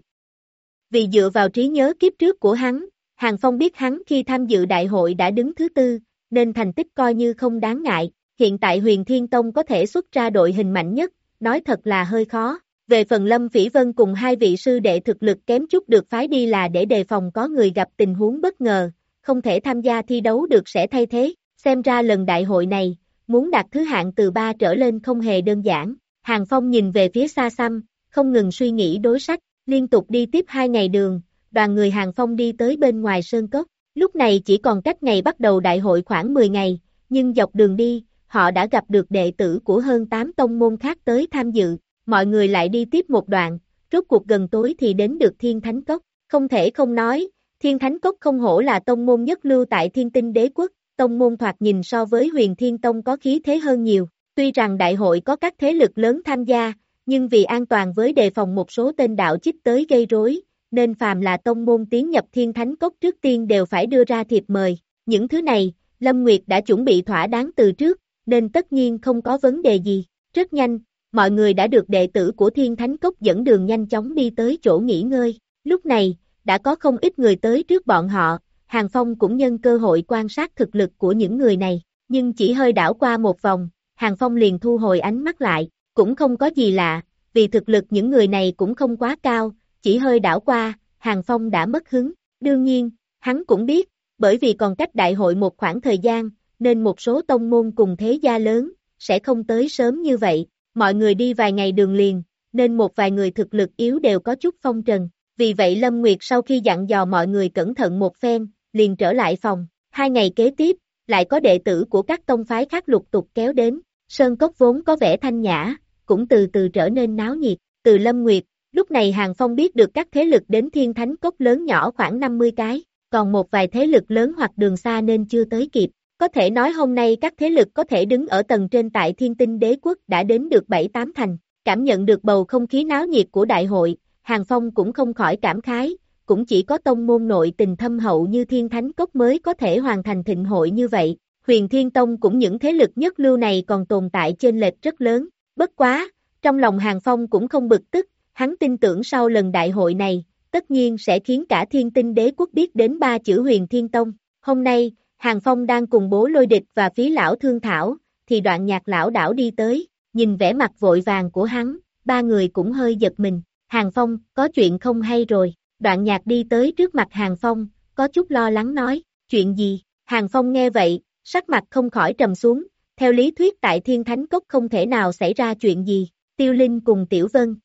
Vì dựa vào trí nhớ kiếp trước của hắn, Hàng Phong biết hắn khi tham dự đại hội đã đứng thứ tư, nên thành tích coi như không đáng ngại, hiện tại huyền Thiên Tông có thể xuất ra đội hình mạnh nhất, nói thật là hơi khó. Về phần Lâm Phỉ Vân cùng hai vị sư đệ thực lực kém chút được phái đi là để đề phòng có người gặp tình huống bất ngờ, không thể tham gia thi đấu được sẽ thay thế, xem ra lần đại hội này, muốn đạt thứ hạng từ ba trở lên không hề đơn giản. Hàng Phong nhìn về phía xa xăm, không ngừng suy nghĩ đối sách, liên tục đi tiếp hai ngày đường, đoàn người Hàng Phong đi tới bên ngoài Sơn Cốc, lúc này chỉ còn cách ngày bắt đầu đại hội khoảng 10 ngày, nhưng dọc đường đi, họ đã gặp được đệ tử của hơn 8 tông môn khác tới tham dự, mọi người lại đi tiếp một đoạn, rốt cuộc gần tối thì đến được Thiên Thánh Cốc, không thể không nói, Thiên Thánh Cốc không hổ là tông môn nhất lưu tại Thiên Tinh Đế Quốc, tông môn thoạt nhìn so với huyền Thiên Tông có khí thế hơn nhiều, tuy rằng đại hội có các thế lực lớn tham gia, nhưng vì an toàn với đề phòng một số tên đạo chích tới gây rối, nên phàm là tông môn tiến nhập Thiên Thánh Cốc trước tiên đều phải đưa ra thiệp mời, những thứ này, Lâm Nguyệt đã chuẩn bị thỏa đáng từ trước, nên tất nhiên không có vấn đề gì. Rất nhanh, mọi người đã được đệ tử của Thiên Thánh Cốc dẫn đường nhanh chóng đi tới chỗ nghỉ ngơi. Lúc này, đã có không ít người tới trước bọn họ, Hàng Phong cũng nhân cơ hội quan sát thực lực của những người này, nhưng chỉ hơi đảo qua một vòng, Hàng Phong liền thu hồi ánh mắt lại, cũng không có gì lạ, vì thực lực những người này cũng không quá cao, chỉ hơi đảo qua, Hàng Phong đã mất hứng, đương nhiên, hắn cũng biết, bởi vì còn cách đại hội một khoảng thời gian, nên một số tông môn cùng thế gia lớn, sẽ không tới sớm như vậy, mọi người đi vài ngày đường liền, nên một vài người thực lực yếu đều có chút phong trần, vì vậy Lâm Nguyệt sau khi dặn dò mọi người cẩn thận một phen, liền trở lại phòng. Hai ngày kế tiếp, lại có đệ tử của các tông phái khác lục tục kéo đến, Sơn Cốc vốn có vẻ thanh nhã, cũng từ từ trở nên náo nhiệt, từ Lâm Nguyệt, lúc này Hàng Phong biết được các thế lực đến Thiên Thánh Cốc lớn nhỏ khoảng 50 cái, còn một vài thế lực lớn hoặc đường xa nên chưa tới kịp. Có thể nói hôm nay các thế lực có thể đứng ở tầng trên tại Thiên Tinh Đế Quốc đã đến được 7-8 thành, cảm nhận được bầu không khí náo nhiệt của đại hội, Hàng Phong cũng không khỏi cảm khái, cũng chỉ có tông môn nội tình thâm hậu như Thiên Thánh Cốc mới có thể hoàn thành thịnh hội như vậy. Huyền Thiên Tông cũng những thế lực nhất lưu này còn tồn tại trên lệch rất lớn. Bất quá, trong lòng Hàng Phong cũng không bực tức, hắn tin tưởng sau lần đại hội này, tất nhiên sẽ khiến cả thiên tinh đế quốc biết đến ba chữ huyền thiên tông. Hôm nay, Hàng Phong đang cùng bố lôi địch và phí lão thương thảo, thì đoạn nhạc lão đảo đi tới, nhìn vẻ mặt vội vàng của hắn, ba người cũng hơi giật mình. Hàng Phong, có chuyện không hay rồi, đoạn nhạc đi tới trước mặt Hàng Phong, có chút lo lắng nói, chuyện gì? Hàng Phong nghe vậy, sắc mặt không khỏi trầm xuống, theo lý thuyết tại Thiên Thánh Cốc không thể nào xảy ra chuyện gì, Tiêu Linh cùng Tiểu Vân.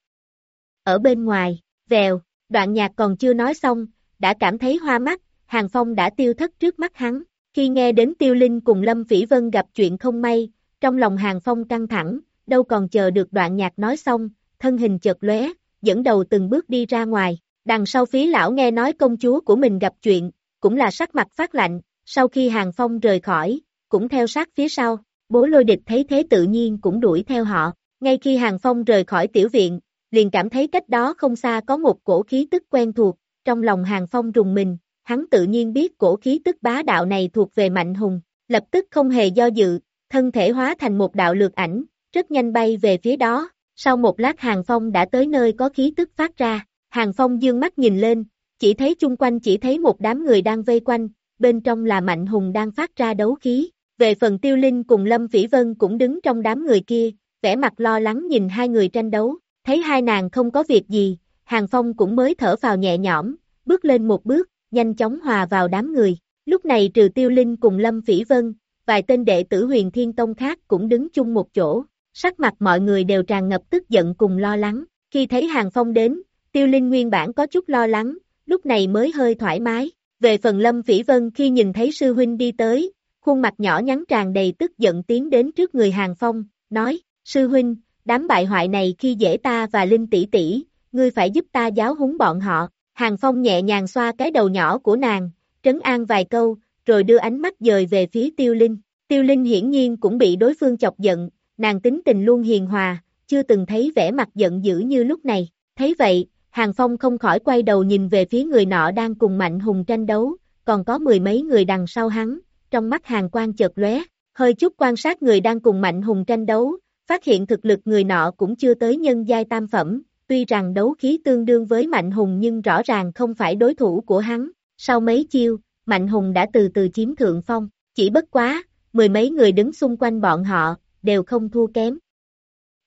Ở bên ngoài, vèo, đoạn nhạc còn chưa nói xong, đã cảm thấy hoa mắt, Hàng Phong đã tiêu thất trước mắt hắn. Khi nghe đến Tiêu Linh cùng Lâm Phỉ Vân gặp chuyện không may, trong lòng Hàng Phong căng thẳng, đâu còn chờ được đoạn nhạc nói xong, thân hình chợt lóe, dẫn đầu từng bước đi ra ngoài. Đằng sau phí lão nghe nói công chúa của mình gặp chuyện, cũng là sắc mặt phát lạnh, sau khi Hàng Phong rời khỏi, cũng theo sát phía sau, bố lôi địch thấy thế tự nhiên cũng đuổi theo họ. Ngay khi Hàng Phong rời khỏi tiểu viện, liền cảm thấy cách đó không xa có một cổ khí tức quen thuộc, trong lòng Hàng Phong rùng mình, hắn tự nhiên biết cổ khí tức bá đạo này thuộc về Mạnh Hùng, lập tức không hề do dự, thân thể hóa thành một đạo lược ảnh, rất nhanh bay về phía đó, sau một lát Hàng Phong đã tới nơi có khí tức phát ra, Hàng Phong dương mắt nhìn lên, chỉ thấy chung quanh chỉ thấy một đám người đang vây quanh, bên trong là Mạnh Hùng đang phát ra đấu khí, về phần Tiêu Linh cùng Lâm vĩ Vân cũng đứng trong đám người kia, vẻ mặt lo lắng nhìn hai người tranh đấu, thấy hai nàng không có việc gì, Hàng Phong cũng mới thở vào nhẹ nhõm, bước lên một bước, nhanh chóng hòa vào đám người. Lúc này trừ Tiêu Linh cùng Lâm Phỉ Vân, vài tên đệ tử huyền thiên tông khác cũng đứng chung một chỗ, sắc mặt mọi người đều tràn ngập tức giận cùng lo lắng. Khi thấy Hàng Phong đến, Tiêu Linh nguyên bản có chút lo lắng, lúc này mới hơi thoải mái. Về phần Lâm Phỉ Vân khi nhìn thấy sư huynh đi tới, khuôn mặt nhỏ nhắn tràn đầy tức giận tiến đến trước người Hàng Phong, nói, sư huynh, đám bại hoại này khi dễ ta và Linh tỷ tỷ, ngươi phải giúp ta giáo huấn bọn họ. Hàng Phong nhẹ nhàng xoa cái đầu nhỏ của nàng, trấn an vài câu, rồi đưa ánh mắt dời về phía Tiêu Linh. Tiêu Linh hiển nhiên cũng bị đối phương chọc giận, nàng tính tình luôn hiền hòa, chưa từng thấy vẻ mặt giận dữ như lúc này. Thấy vậy, Hàng Phong không khỏi quay đầu nhìn về phía người nọ đang cùng Mạnh Hùng tranh đấu, còn có mười mấy người đằng sau hắn, trong mắt Hàng Quang chợt lóe, hơi chút quan sát người đang cùng Mạnh Hùng tranh đấu, phát hiện thực lực người nọ cũng chưa tới nhân giai tam phẩm, tuy rằng đấu khí tương đương với Mạnh Hùng nhưng rõ ràng không phải đối thủ của hắn. Sau mấy chiêu, Mạnh Hùng đã từ từ chiếm thượng phong, chỉ bất quá, mười mấy người đứng xung quanh bọn họ, đều không thua kém.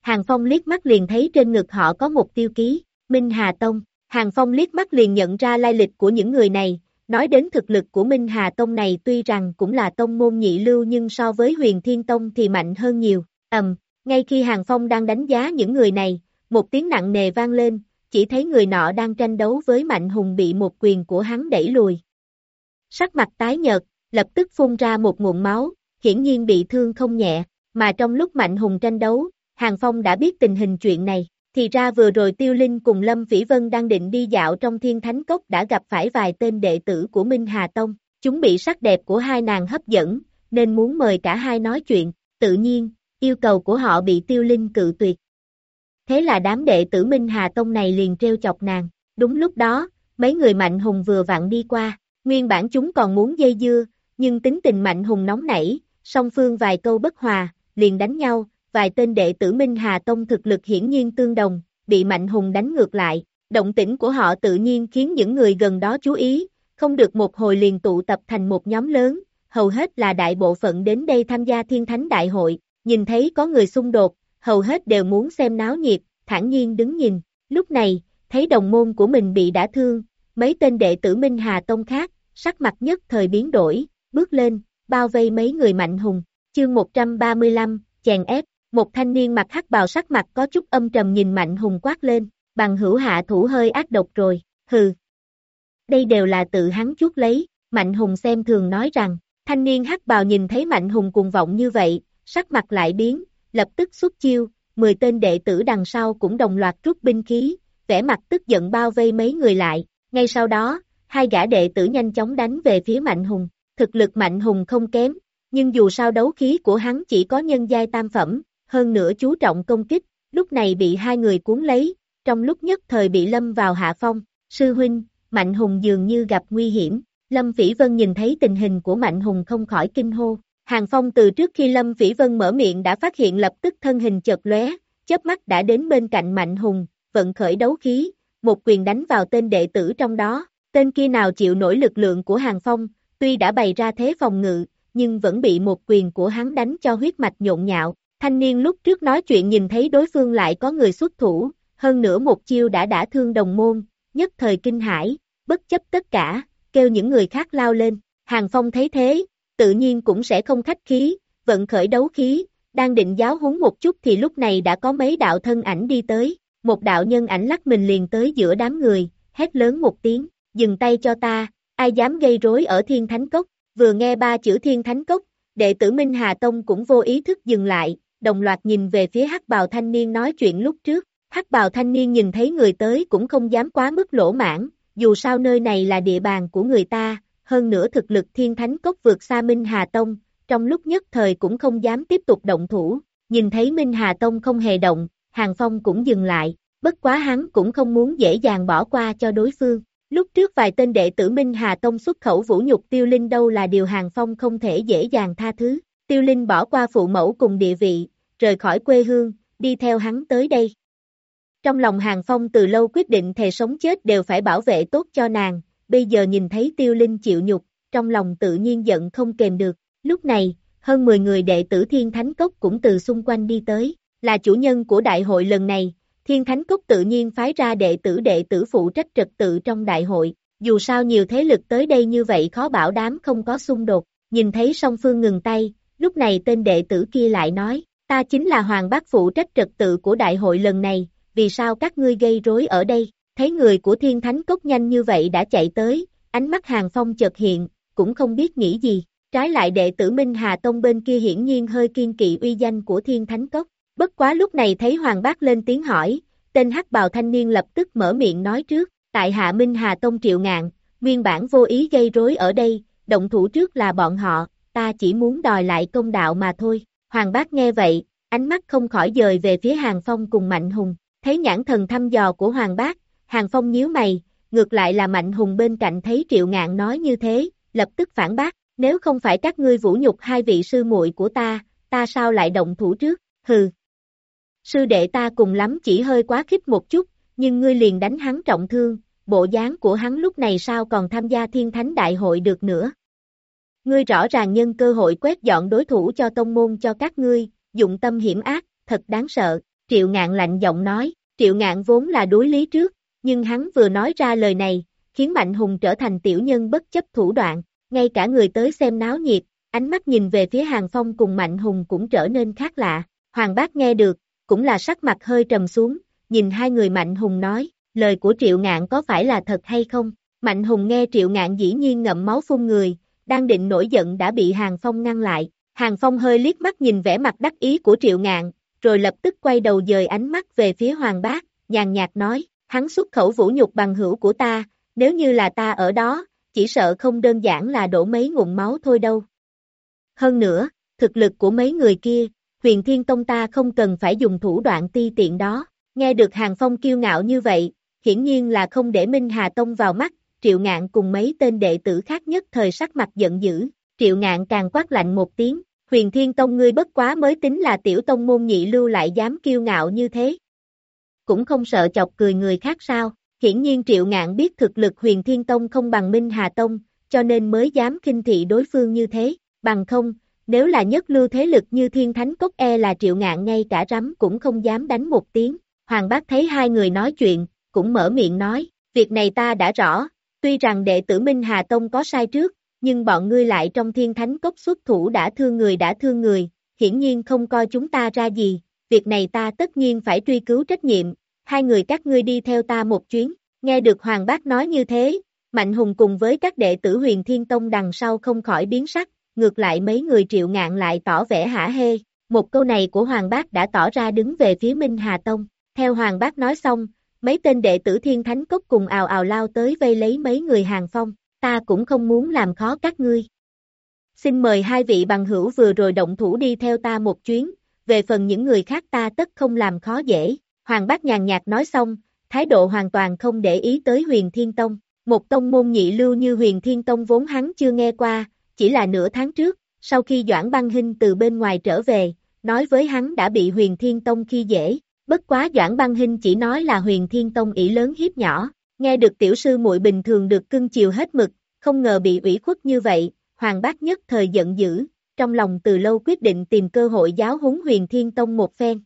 Hàng Phong liếc mắt liền thấy trên ngực họ có một tiêu ký, Minh Hà Tông. Hàng Phong liếc mắt liền nhận ra lai lịch của những người này, nói đến thực lực của Minh Hà Tông này tuy rằng cũng là tông môn nhị lưu nhưng so với huyền thiên tông thì mạnh hơn nhiều. Ầm, ngay khi Hàng Phong đang đánh giá những người này, một tiếng nặng nề vang lên, chỉ thấy người nọ đang tranh đấu với Mạnh Hùng bị một quyền của hắn đẩy lùi. Sắc mặt tái nhợt, lập tức phun ra một nguồn máu, hiển nhiên bị thương không nhẹ, mà trong lúc Mạnh Hùng tranh đấu, Hàng Phong đã biết tình hình chuyện này, thì ra vừa rồi Tiêu Linh cùng Lâm Vĩ Vân đang định đi dạo trong thiên thánh cốc đã gặp phải vài tên đệ tử của Minh Hà Tông, chúng bị sắc đẹp của hai nàng hấp dẫn, nên muốn mời cả hai nói chuyện, tự nhiên, yêu cầu của họ bị tiêu linh cự tuyệt. Thế là đám đệ tử Minh Hà Tông này liền treo chọc nàng. Đúng lúc đó, mấy người mạnh hùng vừa vặn đi qua, nguyên bản chúng còn muốn dây dưa, nhưng tính tình mạnh hùng nóng nảy, song phương vài câu bất hòa, liền đánh nhau, vài tên đệ tử Minh Hà Tông thực lực hiển nhiên tương đồng, bị mạnh hùng đánh ngược lại. Động tĩnh của họ tự nhiên khiến những người gần đó chú ý, không được một hồi liền tụ tập thành một nhóm lớn, hầu hết là đại bộ phận đến đây tham gia thiên thánh đại hội, Nhìn thấy có người xung đột, hầu hết đều muốn xem náo nhiệt, thản nhiên đứng nhìn. Lúc này, thấy đồng môn của mình bị đã thương, mấy tên đệ tử Minh Hà Tông khác, sắc mặt nhất thời biến đổi, bước lên, bao vây mấy người mạnh hùng. Chương 135, chèn ép, một thanh niên mặt hắc bào sắc mặt có chút âm trầm nhìn mạnh hùng quát lên, bằng hữu hạ thủ hơi ác độc rồi, hừ. Đây đều là tự hắn chuốt lấy, Mạnh Hùng xem thường nói rằng, thanh niên hắc bào nhìn thấy Mạnh Hùng cuồng vọng như vậy, sắc mặt lại biến, lập tức xuất chiêu, 10 tên đệ tử đằng sau cũng đồng loạt rút binh khí, vẻ mặt tức giận bao vây mấy người lại, ngay sau đó, hai gã đệ tử nhanh chóng đánh về phía Mạnh Hùng, thực lực Mạnh Hùng không kém, nhưng dù sao đấu khí của hắn chỉ có nhân giai tam phẩm, hơn nữa chú trọng công kích, lúc này bị hai người cuốn lấy, trong lúc nhất thời bị lâm vào hạ phong, sư huynh, Mạnh Hùng dường như gặp nguy hiểm, Lâm Phỉ Vân nhìn thấy tình hình của Mạnh Hùng không khỏi kinh hô, Hàng Phong từ trước khi Lâm Vĩ Vân mở miệng đã phát hiện lập tức thân hình chợt lóe, chớp mắt đã đến bên cạnh Mạnh Hùng, vận khởi đấu khí, một quyền đánh vào tên đệ tử trong đó, tên kia nào chịu nổi lực lượng của Hàng Phong, tuy đã bày ra thế phòng ngự, nhưng vẫn bị một quyền của hắn đánh cho huyết mạch nhộn nhạo. Thanh niên lúc trước nói chuyện nhìn thấy đối phương lại có người xuất thủ, hơn nữa một chiêu đã đả thương đồng môn, nhất thời kinh hãi, bất chấp tất cả, kêu những người khác lao lên. Hàng Phong thấy thế, tự nhiên cũng sẽ không khách khí, vận khởi đấu khí, đang định giáo huấn một chút thì lúc này đã có mấy đạo thân ảnh đi tới, một đạo nhân ảnh lắc mình liền tới giữa đám người, hét lớn một tiếng, dừng tay cho ta, ai dám gây rối ở thiên thánh cốc, vừa nghe ba chữ thiên thánh cốc, đệ tử Minh Hà Tông cũng vô ý thức dừng lại, đồng loạt nhìn về phía hắc bào thanh niên nói chuyện lúc trước, hắc bào thanh niên nhìn thấy người tới cũng không dám quá mức lỗ mãn, dù sao nơi này là địa bàn của người ta, hơn nữa thực lực thiên thánh cốc vượt xa Minh Hà Tông, trong lúc nhất thời cũng không dám tiếp tục động thủ, nhìn thấy Minh Hà Tông không hề động, Hàng Phong cũng dừng lại, bất quá hắn cũng không muốn dễ dàng bỏ qua cho đối phương. Lúc trước vài tên đệ tử Minh Hà Tông xuất khẩu vũ nhục Tiêu Linh đâu là điều Hàng Phong không thể dễ dàng tha thứ. Tiêu Linh bỏ qua phụ mẫu cùng địa vị, rời khỏi quê hương, đi theo hắn tới đây. Trong lòng Hàng Phong từ lâu quyết định thề sống chết đều phải bảo vệ tốt cho nàng, bây giờ nhìn thấy Tiêu Linh chịu nhục, trong lòng tự nhiên giận không kềm được. Lúc này, hơn 10 người đệ tử Thiên Thánh Cốc cũng từ xung quanh đi tới, là chủ nhân của đại hội lần này, Thiên Thánh Cốc tự nhiên phái ra đệ tử đệ tử phụ trách trật tự trong đại hội, dù sao nhiều thế lực tới đây như vậy khó bảo đám không có xung đột, nhìn thấy song phương ngừng tay, lúc này tên đệ tử kia lại nói, ta chính là Hoàng Bác phụ trách trật tự của đại hội lần này, vì sao các ngươi gây rối ở đây, thấy người của Thiên Thánh Cốc nhanh như vậy đã chạy tới, ánh mắt Hàng Phong chợt hiện, cũng không biết nghĩ gì, trái lại đệ tử Minh Hà Tông bên kia hiển nhiên hơi kiên kỵ uy danh của Thiên Thánh Cốc, Bất quá lúc này thấy Hoàng Bác lên tiếng hỏi, tên hắc bào thanh niên lập tức mở miệng nói trước, tại hạ Minh Hà Tông Triệu Ngạn, nguyên bản vô ý gây rối ở đây, động thủ trước là bọn họ, ta chỉ muốn đòi lại công đạo mà thôi. Hoàng Bác nghe vậy, ánh mắt không khỏi dời về phía Hàng Phong cùng Mạnh Hùng, thấy nhãn thần thăm dò của Hoàng Bác, Hàng Phong nhíu mày, ngược lại là Mạnh Hùng bên cạnh thấy Triệu Ngạn nói như thế, lập tức phản bác, nếu không phải các ngươi vũ nhục hai vị sư muội của ta, ta sao lại động thủ trước, hừ, sư đệ ta cùng lắm chỉ hơi quá khích một chút, nhưng ngươi liền đánh hắn trọng thương, bộ dáng của hắn lúc này sao còn tham gia thiên thánh đại hội được nữa. Ngươi rõ ràng nhân cơ hội quét dọn đối thủ cho tông môn cho các ngươi, dụng tâm hiểm ác, thật đáng sợ, triệu ngạn lạnh giọng nói, triệu ngạn vốn là đối lý trước, nhưng hắn vừa nói ra lời này, khiến Mạnh Hùng trở thành tiểu nhân bất chấp thủ đoạn, ngay cả người tới xem náo nhiệt, ánh mắt nhìn về phía Hàng Phong cùng Mạnh Hùng cũng trở nên khác lạ, Hoàng Bác nghe được, cũng là sắc mặt hơi trầm xuống, nhìn hai người Mạnh Hùng nói, lời của Triệu Ngạn có phải là thật hay không? Mạnh Hùng nghe Triệu Ngạn dĩ nhiên ngậm máu phun người, đang định nổi giận đã bị Hàng Phong ngăn lại. Hàng Phong hơi liếc mắt nhìn vẻ mặt đắc ý của Triệu Ngạn, rồi lập tức quay đầu dời ánh mắt về phía Hoàng Bác, nhàn nhạt nói, hắn xuất khẩu vũ nhục bằng hữu của ta, nếu như là ta ở đó, chỉ sợ không đơn giản là đổ mấy ngụm máu thôi đâu. Hơn nữa, thực lực của mấy người kia, huyền thiên tông ta không cần phải dùng thủ đoạn ti tiện đó. Nghe được Hàng Phong kiêu ngạo như vậy, hiển nhiên là không để Minh Hà Tông vào mắt, triệu ngạn cùng mấy tên đệ tử khác nhất thời sắc mặt giận dữ, triệu ngạn càng quát lạnh một tiếng, huyền thiên tông ngươi bất quá mới tính là tiểu tông môn nhị lưu lại dám kiêu ngạo như thế. Cũng không sợ chọc cười người khác sao, hiển nhiên triệu ngạn biết thực lực huyền thiên tông không bằng Minh Hà Tông, cho nên mới dám kinh thị đối phương như thế, bằng không, nếu là nhất lưu thế lực như thiên thánh cốc e là triệu ngạn ngay cả rắm cũng không dám đánh một tiếng. Hoàng bác thấy hai người nói chuyện, cũng mở miệng nói, việc này ta đã rõ, tuy rằng đệ tử Minh Hà Tông có sai trước, nhưng bọn ngươi lại trong thiên thánh cốc xuất thủ đã thương người đã thương người, hiển nhiên không coi chúng ta ra gì, việc này ta tất nhiên phải truy cứu trách nhiệm, hai người các ngươi đi theo ta một chuyến, Nghe được Hoàng Bác nói như thế, Mạnh Hùng cùng với các đệ tử huyền Thiên Tông đằng sau không khỏi biến sắc, ngược lại mấy người triệu ngạn lại tỏ vẻ hả hê. Một câu này của Hoàng Bác đã tỏ ra đứng về phía Minh Hà Tông. Theo Hoàng Bác nói xong, mấy tên đệ tử Thiên Thánh Cốc cùng ào ào lao tới vây lấy mấy người hàng phong. Ta cũng không muốn làm khó các ngươi. Xin mời hai vị bằng hữu vừa rồi động thủ đi theo ta một chuyến, về phần những người khác ta tất không làm khó dễ. Hoàng Bác nhàn nhạt nói xong, thái độ hoàn toàn không để ý tới huyền Thiên Tông. Một tông môn nhị lưu như huyền Thiên Tông vốn hắn chưa nghe qua, chỉ là nửa tháng trước, sau khi Doãn Băng Hinh từ bên ngoài trở về, nói với hắn đã bị huyền Thiên Tông khi dễ. Bất quá Doãn Băng Hinh chỉ nói là huyền Thiên Tông ỷ lớn hiếp nhỏ, nghe được tiểu sư muội bình thường được cưng chiều hết mực, không ngờ bị ủy khuất như vậy, Hoàng Bác nhất thời giận dữ, trong lòng từ lâu quyết định tìm cơ hội giáo huấn huyền Thiên Tông một phen.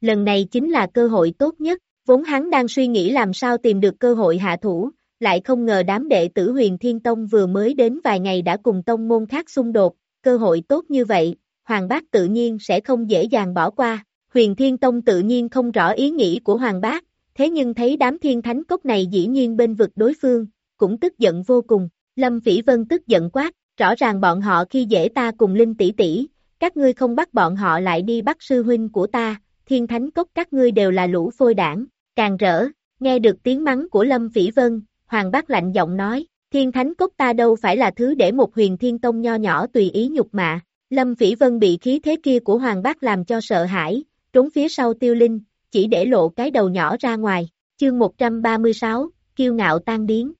Lần này chính là cơ hội tốt nhất, vốn hắn đang suy nghĩ làm sao tìm được cơ hội hạ thủ, lại không ngờ đám đệ tử huyền Thiên Tông vừa mới đến vài ngày đã cùng tông môn khác xung đột, cơ hội tốt như vậy, Hoàng Bác tự nhiên sẽ không dễ dàng bỏ qua. Huyền Thiên Tông tự nhiên không rõ ý nghĩ của Hoàng Bác, thế nhưng thấy đám thiên thánh cốc này dĩ nhiên bên vực đối phương, cũng tức giận vô cùng. Lâm Phỉ Vân tức giận quát, rõ ràng bọn họ khi dễ ta cùng Linh tỷ tỷ, các ngươi không bắt bọn họ lại đi bắt sư huynh của ta, thiên thánh cốc các ngươi đều là lũ phôi đảng, càng rỡ, nghe được tiếng mắng của Lâm Phỉ Vân, Hoàng Bác lạnh giọng nói, thiên thánh cốc ta đâu phải là thứ để một huyền thiên tông nho nhỏ tùy ý nhục mạ, Lâm Phỉ Vân bị khí thế kia của Hoàng Bác làm cho sợ hãi, trốn phía sau tiêu linh, chỉ để lộ cái đầu nhỏ ra ngoài, chương 136, kiêu ngạo tan biến.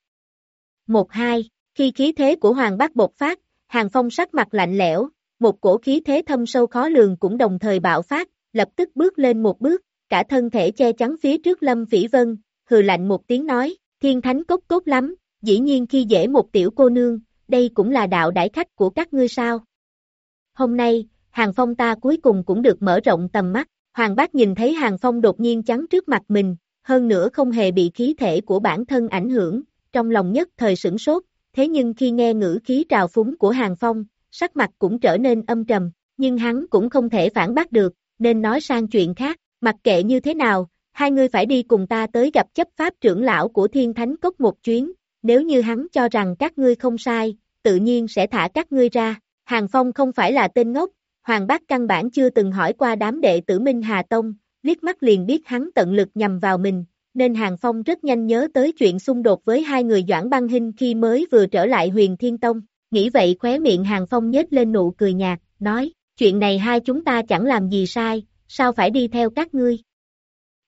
1-2, khi khí thế của Hoàng Bác bộc phát, Hàng Phong sắc mặt lạnh lẽo, một cổ khí thế thâm sâu khó lường cũng đồng thời bạo phát, lập tức bước lên một bước, cả thân thể che chắn phía trước Lâm Phỉ Vân, hừ lạnh một tiếng nói, thiên thánh cốt cốt lắm, dĩ nhiên khi dễ một tiểu cô nương, đây cũng là đạo đãi khách của các ngươi sao. Hôm nay, Hàng Phong ta cuối cùng cũng được mở rộng tầm mắt, Hoàng Bác nhìn thấy Hàng Phong đột nhiên trắng trước mặt mình, hơn nữa không hề bị khí thể của bản thân ảnh hưởng, trong lòng nhất thời sửng sốt, thế nhưng khi nghe ngữ khí trào phúng của Hàng Phong, sắc mặt cũng trở nên âm trầm, nhưng hắn cũng không thể phản bác được, nên nói sang chuyện khác, mặc kệ như thế nào, hai người phải đi cùng ta tới gặp chấp pháp trưởng lão của Thiên Thánh Cốc một chuyến, nếu như hắn cho rằng các ngươi không sai, tự nhiên sẽ thả các ngươi ra, Hàng Phong không phải là tên ngốc, Hoàng Bác căn bản chưa từng hỏi qua đám đệ tử Minh Hà Tông, liếc mắt liền biết hắn tận lực nhằm vào mình, nên Hàng Phong rất nhanh nhớ tới chuyện xung đột với hai người Doãn Băng Hinh khi mới vừa trở lại huyền Thiên Tông. Nghĩ vậy khóe miệng Hàng Phong nhếch lên nụ cười nhạt, nói, chuyện này hai chúng ta chẳng làm gì sai, sao phải đi theo các ngươi?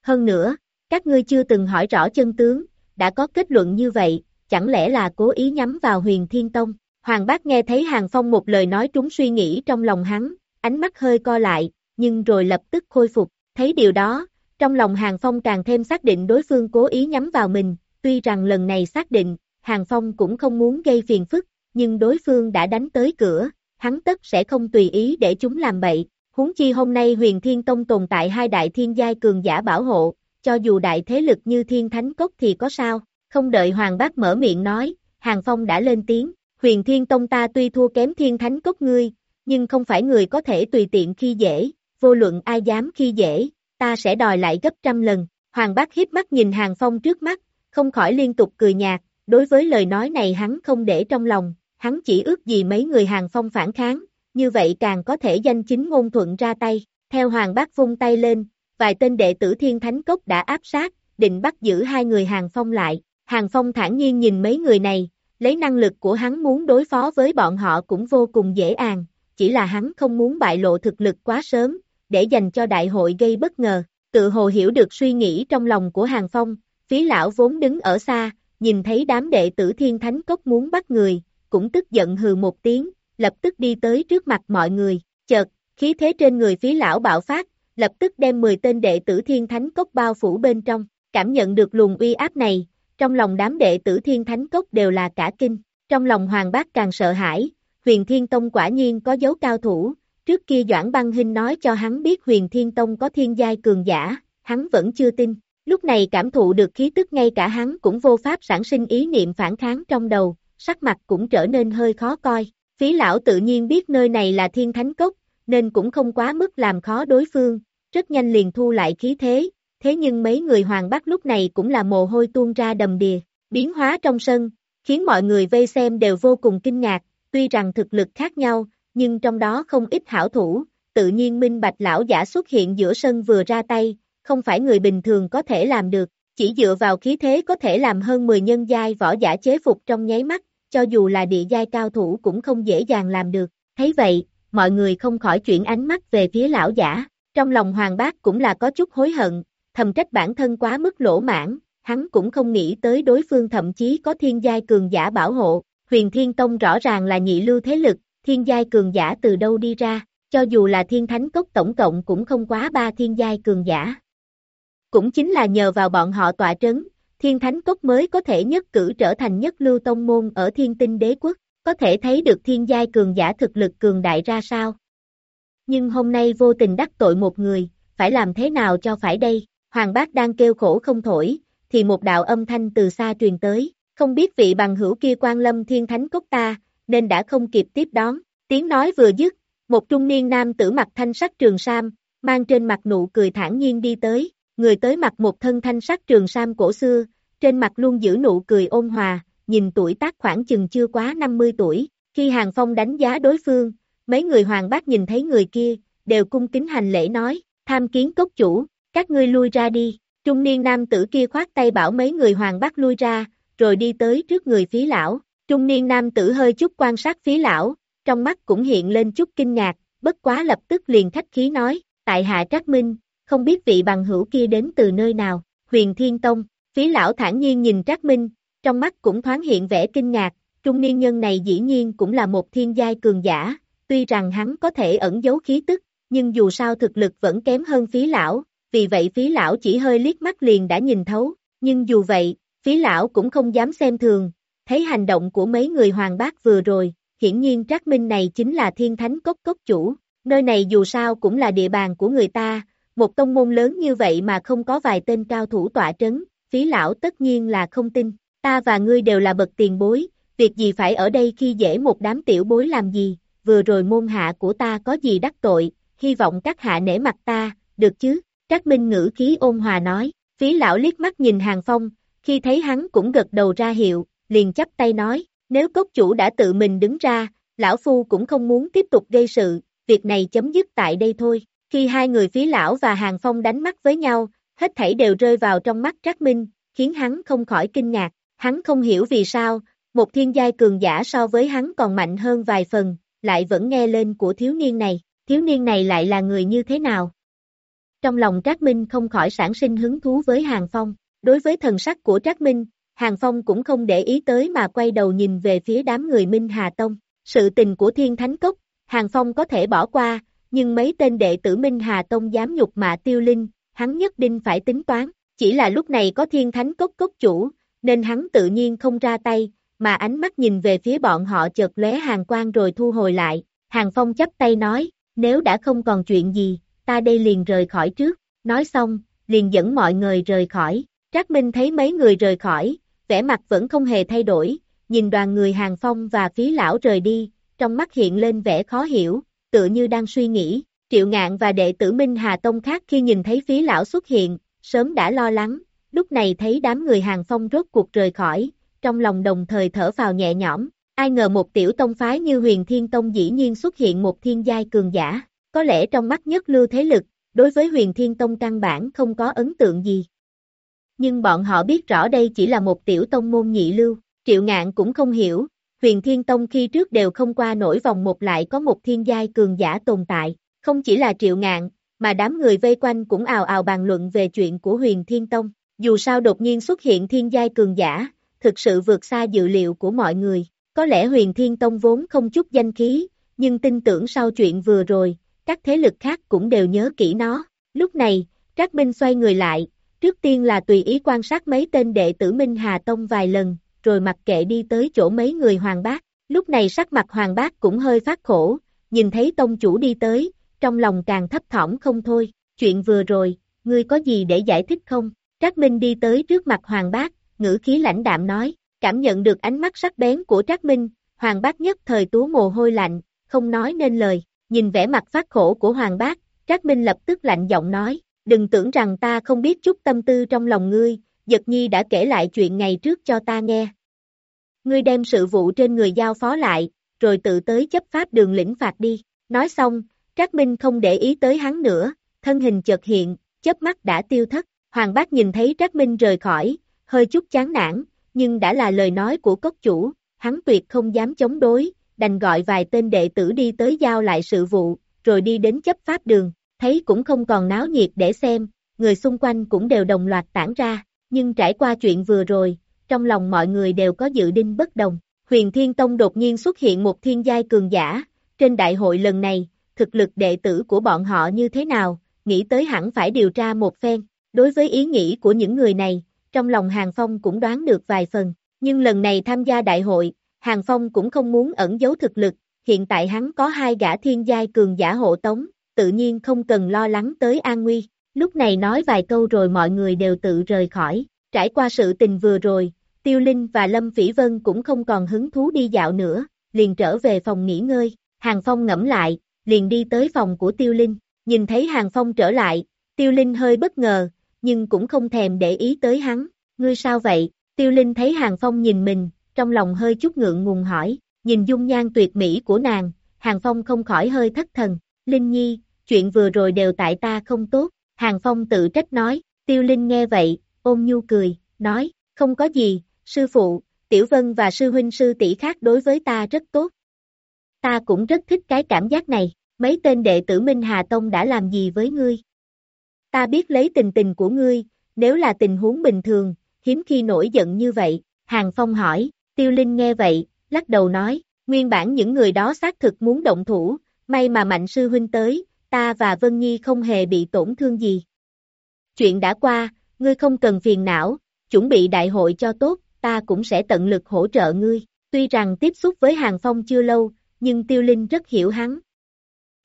Hơn nữa, các ngươi chưa từng hỏi rõ chân tướng, đã có kết luận như vậy, chẳng lẽ là cố ý nhắm vào huyền Thiên Tông? Hoàng Bác nghe thấy Hàng Phong một lời nói trúng suy nghĩ trong lòng hắn, ánh mắt hơi co lại, nhưng rồi lập tức khôi phục, thấy điều đó, trong lòng Hàng Phong càng thêm xác định đối phương cố ý nhắm vào mình, tuy rằng lần này xác định, Hàng Phong cũng không muốn gây phiền phức, nhưng đối phương đã đánh tới cửa, hắn tất sẽ không tùy ý để chúng làm bậy. Huống chi hôm nay huyền thiên tông tồn tại hai đại thiên giai cường giả bảo hộ, cho dù đại thế lực như thiên thánh cốc thì có sao, không đợi Hoàng Bác mở miệng nói, Hàng Phong đã lên tiếng, huyền thiên tông ta tuy thua kém thiên thánh cốc ngươi, nhưng không phải người có thể tùy tiện khi dễ, vô luận ai dám khi dễ, ta sẽ đòi lại gấp trăm lần. Hoàng bác hiếp mắt nhìn Hàng Phong trước mắt, không khỏi liên tục cười nhạt, đối với lời nói này hắn không để trong lòng, hắn chỉ ước gì mấy người Hàng Phong phản kháng, như vậy càng có thể danh chính ngôn thuận ra tay. Theo Hoàng bác vung tay lên, vài tên đệ tử Thiên Thánh Cốc đã áp sát, định bắt giữ hai người Hàng Phong lại. Hàng Phong thản nhiên nhìn mấy người này, lấy năng lực của hắn muốn đối phó với bọn họ cũng vô cùng dễ dàng, chỉ là hắn không muốn bại lộ thực lực quá sớm, để dành cho đại hội gây bất ngờ. Tự hồ hiểu được suy nghĩ trong lòng của Hàng Phong, phí lão vốn đứng ở xa, nhìn thấy đám đệ tử thiên thánh cốc muốn bắt người, cũng tức giận hừ một tiếng, lập tức đi tới trước mặt mọi người, chợt, khí thế trên người phí lão bạo phát, lập tức đem 10 tên đệ tử thiên thánh cốc bao phủ bên trong, cảm nhận được luồng uy áp này, trong lòng đám đệ tử thiên thánh cốc đều là cả kinh, trong lòng hoàng bác càng sợ hãi, huyền thiên tông quả nhiên có dấu cao thủ, Trước kia Doãn Băng Hinh nói cho hắn biết huyền thiên tông có thiên giai cường giả, hắn vẫn chưa tin. Lúc này cảm thụ được khí tức ngay cả hắn cũng vô pháp sản sinh ý niệm phản kháng trong đầu, sắc mặt cũng trở nên hơi khó coi. Phí lão tự nhiên biết nơi này là thiên thánh cốc, nên cũng không quá mức làm khó đối phương, rất nhanh liền thu lại khí thế, thế nhưng mấy người hoàng bác lúc này cũng là mồ hôi tuôn ra đầm đìa, biến hóa trong sân, khiến mọi người vây xem đều vô cùng kinh ngạc, tuy rằng thực lực khác nhau, nhưng trong đó không ít hảo thủ, tự nhiên minh bạch lão giả xuất hiện giữa sân vừa ra tay, không phải người bình thường có thể làm được, chỉ dựa vào khí thế có thể làm hơn 10 nhân giai võ giả chế phục trong nháy mắt, cho dù là địa giai cao thủ cũng không dễ dàng làm được, thấy vậy, mọi người không khỏi chuyển ánh mắt về phía lão giả, trong lòng hoàng bác cũng là có chút hối hận, thầm trách bản thân quá mức lỗ mãn, hắn cũng không nghĩ tới đối phương thậm chí có thiên giai cường giả bảo hộ, huyền thiên tông rõ ràng là nhị lưu thế lực, thiên giai cường giả từ đâu đi ra, cho dù là thiên thánh cốc tổng cộng cũng không quá ba thiên giai cường giả. Cũng chính là nhờ vào bọn họ tọa trấn, thiên thánh cốc mới có thể nhất cử trở thành nhất lưu tông môn ở thiên tinh đế quốc, có thể thấy được thiên giai cường giả thực lực cường đại ra sao. Nhưng hôm nay vô tình đắc tội một người, phải làm thế nào cho phải đây, hoàng bác đang kêu khổ không thổi, thì một đạo âm thanh từ xa truyền tới, không biết vị bằng hữu kia quan lâm thiên thánh cốc ta, nên đã không kịp tiếp đón, tiếng nói vừa dứt, một trung niên nam tử mặt thanh sắc trường sam, mang trên mặt nụ cười thản nhiên đi tới, người tới mặt một thân thanh sắc trường sam cổ xưa, trên mặt luôn giữ nụ cười ôn hòa, nhìn tuổi tác khoảng chừng chưa quá 50 tuổi, khi Hàng Phong đánh giá đối phương, mấy người hoàng bác nhìn thấy người kia, đều cung kính hành lễ nói, tham kiến cốc chủ, các ngươi lui ra đi, trung niên nam tử kia khoát tay bảo mấy người hoàng bác lui ra, rồi đi tới trước người phí lão, trung niên nam tử hơi chút quan sát phí lão, trong mắt cũng hiện lên chút kinh ngạc, bất quá lập tức liền khách khí nói, tại hạ trác minh, không biết vị bằng hữu kia đến từ nơi nào, huyền thiên tông, phí lão thản nhiên nhìn trác minh, trong mắt cũng thoáng hiện vẻ kinh ngạc, trung niên nhân này dĩ nhiên cũng là một thiên giai cường giả, tuy rằng hắn có thể ẩn giấu khí tức, nhưng dù sao thực lực vẫn kém hơn phí lão, vì vậy phí lão chỉ hơi liếc mắt liền đã nhìn thấu, nhưng dù vậy, phí lão cũng không dám xem thường, thấy hành động của mấy người hoàng bác vừa rồi, hiển nhiên Trác Minh này chính là thiên thánh cốc cốc chủ, nơi này dù sao cũng là địa bàn của người ta, một tông môn lớn như vậy mà không có vài tên cao thủ tọa trấn, phí lão tất nhiên là không tin, ta và ngươi đều là bậc tiền bối, việc gì phải ở đây khi dễ một đám tiểu bối làm gì, vừa rồi môn hạ của ta có gì đắc tội, hy vọng các hạ nể mặt ta, được chứ, Trác Minh ngữ khí ôn hòa nói, phí lão liếc mắt nhìn Hàng Phong, khi thấy hắn cũng gật đầu ra hiệu, liền chắp tay nói, nếu cốc chủ đã tự mình đứng ra, lão phu cũng không muốn tiếp tục gây sự, việc này chấm dứt tại đây thôi. Khi hai người phí lão và Hàng Phong đánh mắt với nhau, hết thảy đều rơi vào trong mắt Trác Minh, khiến hắn không khỏi kinh ngạc, hắn không hiểu vì sao, một thiên giai cường giả so với hắn còn mạnh hơn vài phần, lại vẫn nghe lên của thiếu niên này, thiếu niên này lại là người như thế nào? Trong lòng Trác Minh không khỏi sản sinh hứng thú với Hàng Phong, đối với thần sắc của Trác Minh, Hàng Phong cũng không để ý tới mà quay đầu nhìn về phía đám người Minh Hà Tông. Sự tình của Thiên Thánh Cốc, Hàng Phong có thể bỏ qua, nhưng mấy tên đệ tử Minh Hà Tông dám nhục mạ tiêu linh, hắn nhất định phải tính toán. Chỉ là lúc này có Thiên Thánh Cốc cốc chủ, nên hắn tự nhiên không ra tay, mà ánh mắt nhìn về phía bọn họ chợt lóe hàng quang rồi thu hồi lại. Hàng Phong chấp tay nói, nếu đã không còn chuyện gì, ta đây liền rời khỏi trước. Nói xong, liền dẫn mọi người rời khỏi. Trác Minh thấy mấy người rời khỏi, vẻ mặt vẫn không hề thay đổi, nhìn đoàn người hàng phong và phí lão rời đi, trong mắt hiện lên vẻ khó hiểu, tựa như đang suy nghĩ, triệu ngạn và đệ tử Minh Hà Tông khác khi nhìn thấy phí lão xuất hiện, sớm đã lo lắng, lúc này thấy đám người hàng phong rốt cuộc rời khỏi, trong lòng đồng thời thở vào nhẹ nhõm, ai ngờ một tiểu tông phái như huyền thiên tông dĩ nhiên xuất hiện một thiên giai cường giả, có lẽ trong mắt nhất lưu thế lực, đối với huyền thiên tông căn bản không có ấn tượng gì, nhưng bọn họ biết rõ đây chỉ là một tiểu tông môn nhị lưu, triệu ngạn cũng không hiểu, huyền thiên tông khi trước đều không qua nổi vòng một lại có một thiên giai cường giả tồn tại, không chỉ là triệu ngạn, mà đám người vây quanh cũng ào ào bàn luận về chuyện của huyền thiên tông, dù sao đột nhiên xuất hiện thiên giai cường giả, thực sự vượt xa dự liệu của mọi người, có lẽ huyền thiên tông vốn không chút danh khí, nhưng tin tưởng sau chuyện vừa rồi, các thế lực khác cũng đều nhớ kỹ nó, lúc này, Trác Minh xoay người lại, Trước tiên là tùy ý quan sát mấy tên đệ tử Minh Hà Tông vài lần, rồi mặc kệ đi tới chỗ mấy người hoàng bác. Lúc này sắc mặt hoàng bác cũng hơi phát khổ, nhìn thấy tông chủ đi tới, trong lòng càng thấp thỏm không thôi. Chuyện vừa rồi, ngươi có gì để giải thích không? Trác Minh đi tới trước mặt hoàng bác, ngữ khí lãnh đạm nói, cảm nhận được ánh mắt sắc bén của Trác Minh, hoàng bác nhất thời tú mồ hôi lạnh, không nói nên lời, nhìn vẻ mặt phát khổ của hoàng bác, Trác Minh lập tức lạnh giọng nói, đừng tưởng rằng ta không biết chút tâm tư trong lòng ngươi, giật nhi đã kể lại chuyện ngày trước cho ta nghe. Ngươi đem sự vụ trên người giao phó lại, rồi tự tới chấp pháp đường lĩnh phạt đi. Nói xong, Trác Minh không để ý tới hắn nữa, thân hình chợt hiện, chớp mắt đã tiêu thất. Hoàng bác nhìn thấy Trác Minh rời khỏi, hơi chút chán nản, nhưng đã là lời nói của cốc chủ, hắn tuyệt không dám chống đối, đành gọi vài tên đệ tử đi tới giao lại sự vụ, rồi đi đến chấp pháp đường, thấy cũng không còn náo nhiệt để xem, người xung quanh cũng đều đồng loạt tản ra, nhưng trải qua chuyện vừa rồi, trong lòng mọi người đều có dự định bất đồng. Huyền Thiên Tông đột nhiên xuất hiện một thiên giai cường giả, trên đại hội lần này, thực lực đệ tử của bọn họ như thế nào, nghĩ tới hẳn phải điều tra một phen. Đối với ý nghĩ của những người này, trong lòng Hàng Phong cũng đoán được vài phần, nhưng lần này tham gia đại hội, Hàng Phong cũng không muốn ẩn giấu thực lực, hiện tại hắn có hai gã thiên giai cường giả hộ tống, tự nhiên không cần lo lắng tới an nguy. Lúc này nói vài câu rồi mọi người đều tự rời khỏi, trải qua sự tình vừa rồi, Tiêu Linh và Lâm Phỉ Vân cũng không còn hứng thú đi dạo nữa, liền trở về phòng nghỉ ngơi, Hàng Phong ngẫm lại, liền đi tới phòng của Tiêu Linh, nhìn thấy Hàng Phong trở lại, Tiêu Linh hơi bất ngờ, nhưng cũng không thèm để ý tới hắn, ngươi sao vậy, Tiêu Linh thấy Hàng Phong nhìn mình, trong lòng hơi chút ngượng ngùng hỏi, nhìn dung nhan tuyệt mỹ của nàng, Hàng Phong không khỏi hơi thất thần, Linh Nhi, chuyện vừa rồi đều tại ta không tốt, Hàng Phong tự trách nói, Tiêu Linh nghe vậy, ôm nhu cười, nói, không có gì, sư phụ, Tiểu Vân và sư huynh sư tỷ khác đối với ta rất tốt. Ta cũng rất thích cái cảm giác này, mấy tên đệ tử Minh Hà Tông đã làm gì với ngươi? Ta biết lấy tình tình của ngươi, nếu là tình huống bình thường, hiếm khi nổi giận như vậy, Hàng Phong hỏi, Tiêu Linh nghe vậy, lắc đầu nói, nguyên bản những người đó xác thực muốn động thủ, may mà Mạnh Sư Huynh tới, ta và Vân Nhi không hề bị tổn thương gì. Chuyện đã qua, ngươi không cần phiền não, chuẩn bị đại hội cho tốt, ta cũng sẽ tận lực hỗ trợ ngươi. Tuy rằng tiếp xúc với Hàng Phong chưa lâu, nhưng Tiêu Linh rất hiểu hắn.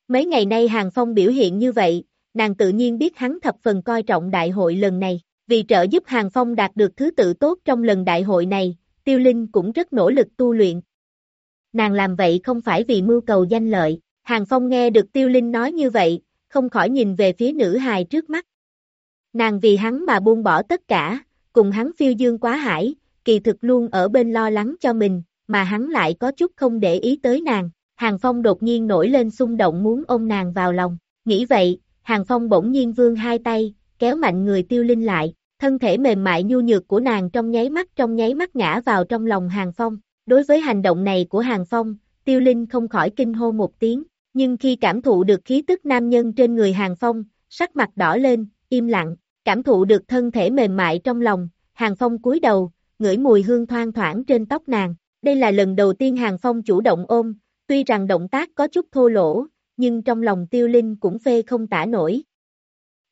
Mấy ngày nay Hàng Phong biểu hiện như vậy, nàng tự nhiên biết hắn thập phần coi trọng đại hội lần này. Vì trợ giúp Hàng Phong đạt được thứ tự tốt trong lần đại hội này, Tiêu Linh cũng rất nỗ lực tu luyện. Nàng làm vậy không phải vì mưu cầu danh lợi, Hàng Phong nghe được Tiêu Linh nói như vậy, không khỏi nhìn về phía nữ hài trước mắt. Nàng vì hắn mà buông bỏ tất cả, cùng hắn phiêu dương quá hải, kỳ thực luôn ở bên lo lắng cho mình, mà hắn lại có chút không để ý tới nàng. Hàng Phong đột nhiên nổi lên xung động muốn ôm nàng vào lòng. Nghĩ vậy, Hàng Phong bỗng nhiên vươn hai tay, kéo mạnh người tiêu linh lại, thân thể mềm mại nhu nhược của nàng trong nháy mắt trong nháy mắt ngã vào trong lòng Hàng Phong. Đối với hành động này của Hàng Phong, tiêu linh không khỏi kinh hô một tiếng, nhưng khi cảm thụ được khí tức nam nhân trên người Hàng Phong, sắc mặt đỏ lên, im lặng, cảm thụ được thân thể mềm mại trong lòng, Hàng Phong cúi đầu, ngửi mùi hương thoang thoảng trên tóc nàng. Đây là lần đầu tiên Hàng Phong chủ động ôm, tuy rằng động tác có chút thô lỗ, nhưng trong lòng tiêu linh cũng phê không tả nổi.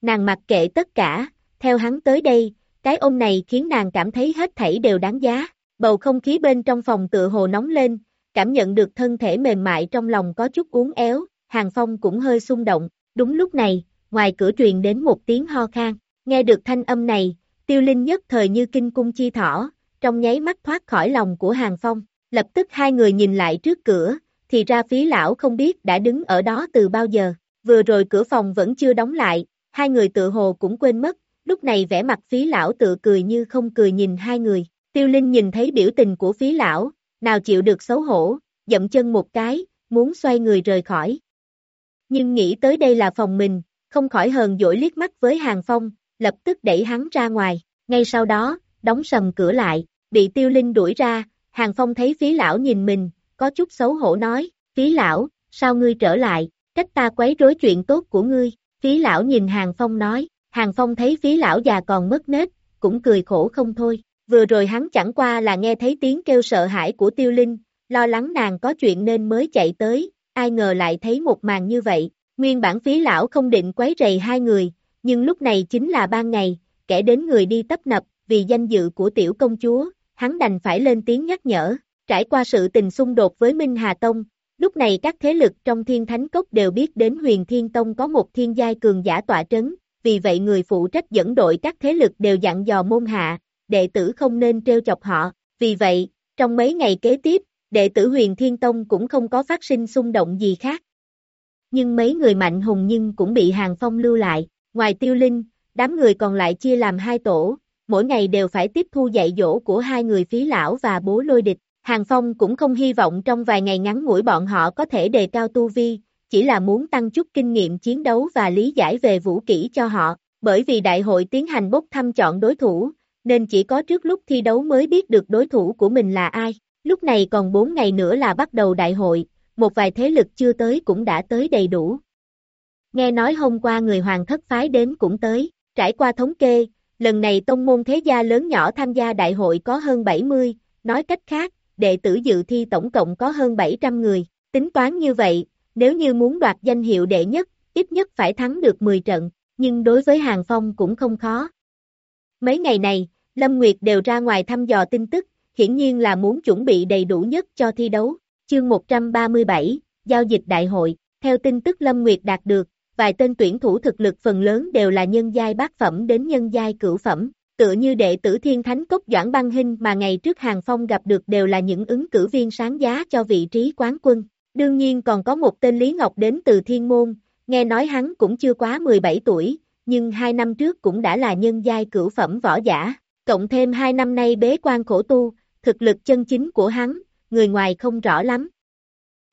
Nàng mặc kệ tất cả, theo hắn tới đây, cái ôm này khiến nàng cảm thấy hết thảy đều đáng giá. Bầu không khí bên trong phòng tựa hồ nóng lên, cảm nhận được thân thể mềm mại trong lòng có chút uốn éo, Hàng Phong cũng hơi xung động. Đúng lúc này, ngoài cửa truyền đến một tiếng ho khan. Nghe được thanh âm này, tiêu linh nhất thời như kinh cung chi thỏ, trong nháy mắt thoát khỏi lòng của Hàng Phong. Lập tức hai người nhìn lại trước cửa, thì ra phí lão không biết đã đứng ở đó từ bao giờ. Vừa rồi cửa phòng vẫn chưa đóng lại, hai người tự hồ cũng quên mất, lúc này vẻ mặt phí lão tự cười như không cười nhìn hai người. Tiêu Linh nhìn thấy biểu tình của phí lão, nào chịu được xấu hổ, dậm chân một cái, muốn xoay người rời khỏi. Nhưng nghĩ tới đây là phòng mình, không khỏi hờn dỗi liếc mắt với Hàng Phong, lập tức đẩy hắn ra ngoài. Ngay sau đó, đóng sầm cửa lại, bị tiêu linh đuổi ra, Hàng Phong thấy phí lão nhìn mình, có chút xấu hổ nói, phí lão, sao ngươi trở lại, cách ta quấy rối chuyện tốt của ngươi, phí lão nhìn Hàng Phong nói, Hàng Phong thấy phí lão già còn mất nết, cũng cười khổ không thôi, vừa rồi hắn chẳng qua là nghe thấy tiếng kêu sợ hãi của tiêu linh, lo lắng nàng có chuyện nên mới chạy tới, ai ngờ lại thấy một màn như vậy, nguyên bản phí lão không định quấy rầy hai người, nhưng lúc này chính là ban ngày, kẻ đến người đi tấp nập, vì danh dự của tiểu công chúa, hắn đành phải lên tiếng nhắc nhở, trải qua sự tình xung đột với Minh Hà Tông, lúc này các thế lực trong thiên thánh cốc đều biết đến huyền thiên tông có một thiên giai cường giả tọa trấn, vì vậy người phụ trách dẫn đội các thế lực đều dặn dò môn hạ, đệ tử không nên trêu chọc họ, vì vậy, trong mấy ngày kế tiếp, đệ tử huyền thiên tông cũng không có phát sinh xung động gì khác. Nhưng mấy người mạnh hùng nhưng cũng bị hàng phong lưu lại, ngoài tiêu linh, đám người còn lại chia làm hai tổ, mỗi ngày đều phải tiếp thu dạy dỗ của hai người phí lão và bố lôi địch. Hàng Phong cũng không hy vọng trong vài ngày ngắn ngủi bọn họ có thể đề cao tu vi, chỉ là muốn tăng chút kinh nghiệm chiến đấu và lý giải về vũ kỹ cho họ, bởi vì đại hội tiến hành bốc thăm chọn đối thủ, nên chỉ có trước lúc thi đấu mới biết được đối thủ của mình là ai. Lúc này còn 4 ngày nữa là bắt đầu đại hội, một vài thế lực chưa tới cũng đã tới đầy đủ. Nghe nói hôm qua người hoàng thất phái đến cũng tới, trải qua thống kê, lần này tông môn thế gia lớn nhỏ tham gia đại hội có hơn 70, nói cách khác, đệ tử dự thi tổng cộng có hơn 700 người, tính toán như vậy, nếu như muốn đoạt danh hiệu đệ nhất, ít nhất phải thắng được 10 trận, nhưng đối với Hàng Phong cũng không khó. Mấy ngày này, Lâm Nguyệt đều ra ngoài thăm dò tin tức, hiển nhiên là muốn chuẩn bị đầy đủ nhất cho thi đấu. Chương 137, Giao dịch đại hội, theo tin tức Lâm Nguyệt đạt được, vài tên tuyển thủ thực lực phần lớn đều là nhân giai bát phẩm đến nhân giai cửu phẩm, tựa như đệ tử thiên thánh cốc Doãn Băng Hinh mà ngày trước Hàng Phong gặp được đều là những ứng cử viên sáng giá cho vị trí quán quân. Đương nhiên còn có một tên Lý Ngọc đến từ thiên môn, nghe nói hắn cũng chưa quá 17 tuổi, nhưng hai năm trước cũng đã là nhân giai cửu phẩm võ giả, cộng thêm hai năm nay bế quan khổ tu, thực lực chân chính của hắn, người ngoài không rõ lắm.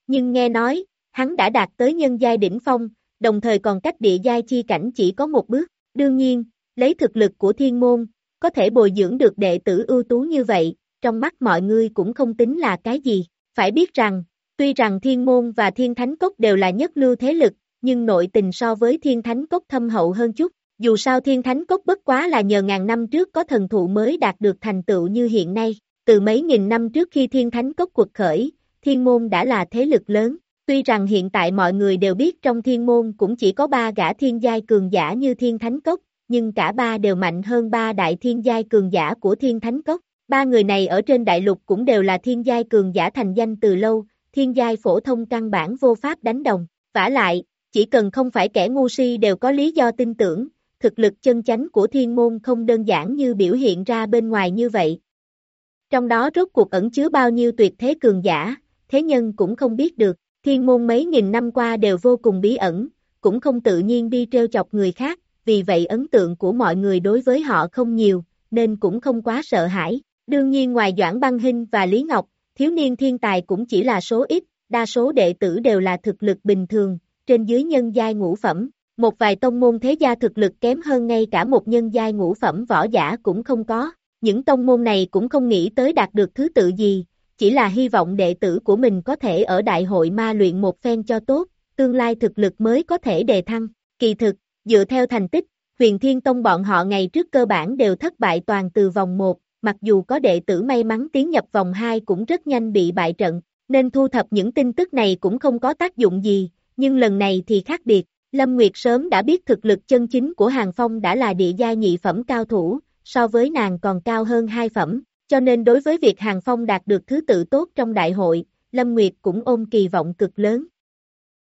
Nhưng nghe nói, hắn đã đạt tới nhân giai đỉnh phong, đồng thời còn cách địa giai chi cảnh chỉ có một bước. Đương nhiên, lấy thực lực của thiên môn, có thể bồi dưỡng được đệ tử ưu tú như vậy, trong mắt mọi người cũng không tính là cái gì. Phải biết rằng, tuy rằng thiên môn và thiên thánh cốc đều là nhất lưu thế lực, nhưng nội tình so với thiên thánh cốc thâm hậu hơn chút. Dù sao thiên thánh cốc bất quá là nhờ ngàn năm trước có thần thụ mới đạt được thành tựu như hiện nay. Từ mấy nghìn năm trước khi thiên thánh cốc cuộc khởi, thiên môn đã là thế lực lớn. Tuy rằng hiện tại mọi người đều biết trong thiên môn cũng chỉ có ba gã thiên giai cường giả như thiên thánh cốc, nhưng cả ba đều mạnh hơn ba đại thiên giai cường giả của thiên thánh cốc. Ba người này ở trên đại lục cũng đều là thiên giai cường giả thành danh từ lâu, thiên giai phổ thông căn bản vô pháp đánh đồng. vả lại, chỉ cần không phải kẻ ngu si đều có lý do tin tưởng, thực lực chân chánh của thiên môn không đơn giản như biểu hiện ra bên ngoài như vậy. Trong đó rốt cuộc ẩn chứa bao nhiêu tuyệt thế cường giả, thế nhân cũng không biết được, thiên môn mấy nghìn năm qua đều vô cùng bí ẩn, cũng không tự nhiên đi treo chọc người khác, vì vậy ấn tượng của mọi người đối với họ không nhiều, nên cũng không quá sợ hãi. Đương nhiên ngoài Doãn Băng Hinh và Lý Ngọc, thiếu niên thiên tài cũng chỉ là số ít, đa số đệ tử đều là thực lực bình thường, trên dưới nhân giai ngũ phẩm. Một vài tông môn thế gia thực lực kém hơn ngay cả một nhân giai ngũ phẩm võ giả cũng không có. Những tông môn này cũng không nghĩ tới đạt được thứ tự gì, chỉ là hy vọng đệ tử của mình có thể ở đại hội ma luyện một phen cho tốt, tương lai thực lực mới có thể đề thăng. Kỳ thực, dựa theo thành tích, huyền thiên tông bọn họ ngày trước cơ bản đều thất bại toàn từ vòng 1, mặc dù có đệ tử may mắn tiến nhập vòng 2 cũng rất nhanh bị bại trận, nên thu thập những tin tức này cũng không có tác dụng gì, nhưng lần này thì khác biệt. Lâm Nguyệt sớm đã biết thực lực chân chính của Hàng Phong đã là địa gia nhị phẩm cao thủ, so với nàng còn cao hơn hai phẩm, cho nên đối với việc Hàng Phong đạt được thứ tự tốt trong đại hội, Lâm Nguyệt cũng ôm kỳ vọng cực lớn.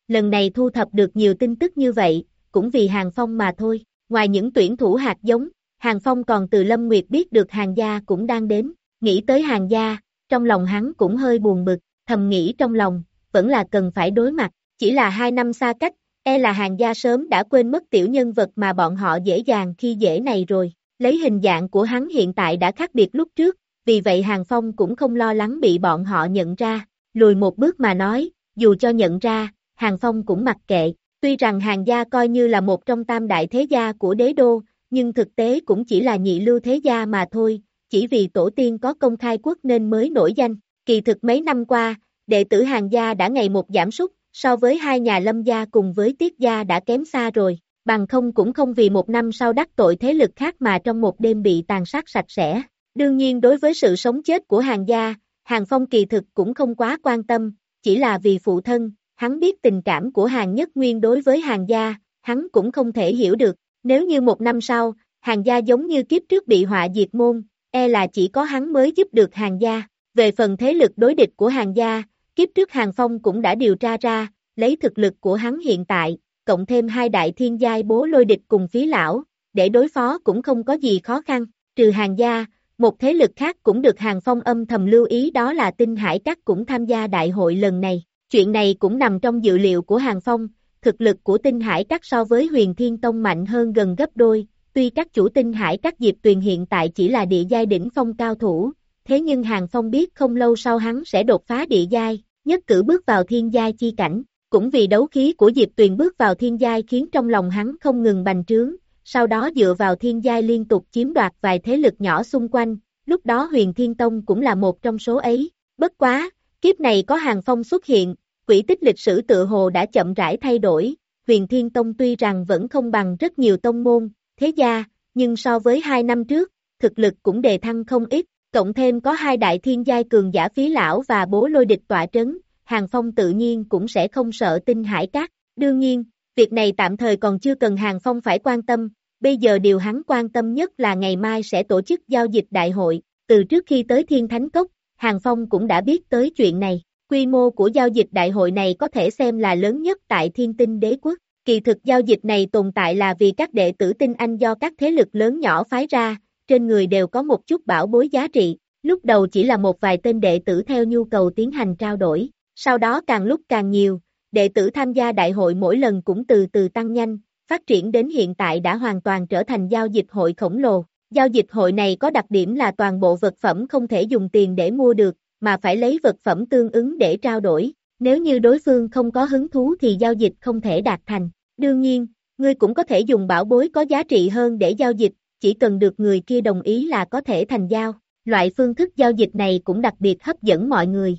Lần này thu thập được nhiều tin tức như vậy, cũng vì Hàng Phong mà thôi, ngoài những tuyển thủ hạt giống, Hàng Phong còn từ Lâm Nguyệt biết được hàng gia cũng đang đến, nghĩ tới hàng gia, trong lòng hắn cũng hơi buồn bực, thầm nghĩ trong lòng, vẫn là cần phải đối mặt, chỉ là hai năm xa cách, e là hàng gia sớm đã quên mất tiểu nhân vật mà bọn họ dễ dàng khi dễ này rồi, lấy hình dạng của hắn hiện tại đã khác biệt lúc trước, vì vậy Hàng Phong cũng không lo lắng bị bọn họ nhận ra, lùi một bước mà nói, dù cho nhận ra, Hàng Phong cũng mặc kệ, tuy rằng hàng gia coi như là một trong tam đại thế gia của đế đô, nhưng thực tế cũng chỉ là nhị lưu thế gia mà thôi, chỉ vì tổ tiên có công khai quốc nên mới nổi danh, kỳ thực mấy năm qua, đệ tử hàng gia đã ngày một giảm sút, so với hai nhà lâm gia cùng với tiết gia đã kém xa rồi, bằng không cũng không vì một năm sau đắc tội thế lực khác mà trong một đêm bị tàn sát sạch sẽ. Đương nhiên đối với sự sống chết của hàng gia, hàng phong kỳ thực cũng không quá quan tâm, chỉ là vì phụ thân, hắn biết tình cảm của hàng nhất nguyên đối với hàng gia, hắn cũng không thể hiểu được, nếu như một năm sau, hàng gia giống như kiếp trước bị họa diệt môn, e là chỉ có hắn mới giúp được hàng gia. Về phần thế lực đối địch của hàng gia, kiếp trước hàng phong cũng đã điều tra ra, lấy thực lực của hắn hiện tại, cộng thêm hai đại thiên giai bố lôi địch cùng phí lão, để đối phó cũng không có gì khó khăn, trừ hàng gia, một thế lực khác cũng được hàng phong âm thầm lưu ý đó là tinh hải các cũng tham gia đại hội lần này. Chuyện này cũng nằm trong dự liệu của hàng phong, thực lực của tinh hải các so với huyền thiên tông mạnh hơn gần gấp đôi, tuy các chủ tinh hải các Diệp Tuyền hiện tại chỉ là địa giai đỉnh phong cao thủ, thế nhưng Hàng Phong biết không lâu sau hắn sẽ đột phá địa giai, nhất cử bước vào thiên giai chi cảnh, cũng vì đấu khí của Diệp Tuyền bước vào thiên giai khiến trong lòng hắn không ngừng bành trướng, sau đó dựa vào thiên giai liên tục chiếm đoạt vài thế lực nhỏ xung quanh, lúc đó huyền thiên tông cũng là một trong số ấy, bất quá, kiếp này có hàng phong xuất hiện, quỹ tích lịch sử tự hồ đã chậm rãi thay đổi, huyền thiên tông tuy rằng vẫn không bằng rất nhiều tông môn, thế gia, nhưng so với hai năm trước, thực lực cũng đề thăng không ít, cộng thêm có hai đại thiên giai cường giả phí lão và bố lôi địch tọa trấn, hàng phong tự nhiên cũng sẽ không sợ tinh hải cát, đương nhiên, việc này tạm thời còn chưa cần hàng phong phải quan tâm, bây giờ điều hắn quan tâm nhất là ngày mai sẽ tổ chức giao dịch đại hội, từ trước khi tới Thiên Thánh Cốc, Hàng Phong cũng đã biết tới chuyện này, quy mô của giao dịch đại hội này có thể xem là lớn nhất tại thiên tinh đế quốc. Kỳ thực giao dịch này tồn tại là vì các đệ tử tinh anh do các thế lực lớn nhỏ phái ra, trên người đều có một chút bảo bối giá trị, lúc đầu chỉ là một vài tên đệ tử theo nhu cầu tiến hành trao đổi, sau đó càng lúc càng nhiều, đệ tử tham gia đại hội mỗi lần cũng từ từ tăng nhanh, phát triển đến hiện tại đã hoàn toàn trở thành giao dịch hội khổng lồ. Giao dịch hội này có đặc điểm là toàn bộ vật phẩm không thể dùng tiền để mua được, mà phải lấy vật phẩm tương ứng để trao đổi. Nếu như đối phương không có hứng thú thì giao dịch không thể đạt thành. Đương nhiên, ngươi cũng có thể dùng bảo bối có giá trị hơn để giao dịch, chỉ cần được người kia đồng ý là có thể thành giao. Loại phương thức giao dịch này cũng đặc biệt hấp dẫn mọi người.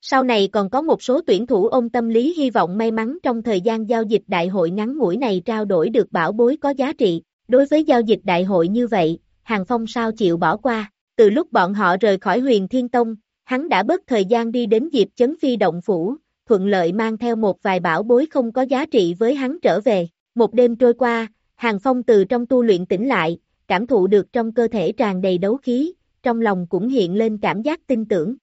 Sau này còn có một số tuyển thủ ôm tâm lý hy vọng may mắn trong thời gian giao dịch đại hội ngắn ngủi này trao đổi được bảo bối có giá trị. Đối với giao dịch đại hội như vậy, Hàng Phong sao chịu bỏ qua. Từ lúc bọn họ rời khỏi huyền Thiên Tông, hắn đã bớt thời gian đi đến Diệp Chấn Phi Động Phủ, thuận lợi mang theo một vài bảo bối không có giá trị với hắn trở về. Một đêm trôi qua, Hàng Phong từ trong tu luyện tỉnh lại, cảm thụ được trong cơ thể tràn đầy đấu khí, trong lòng cũng hiện lên cảm giác tin tưởng.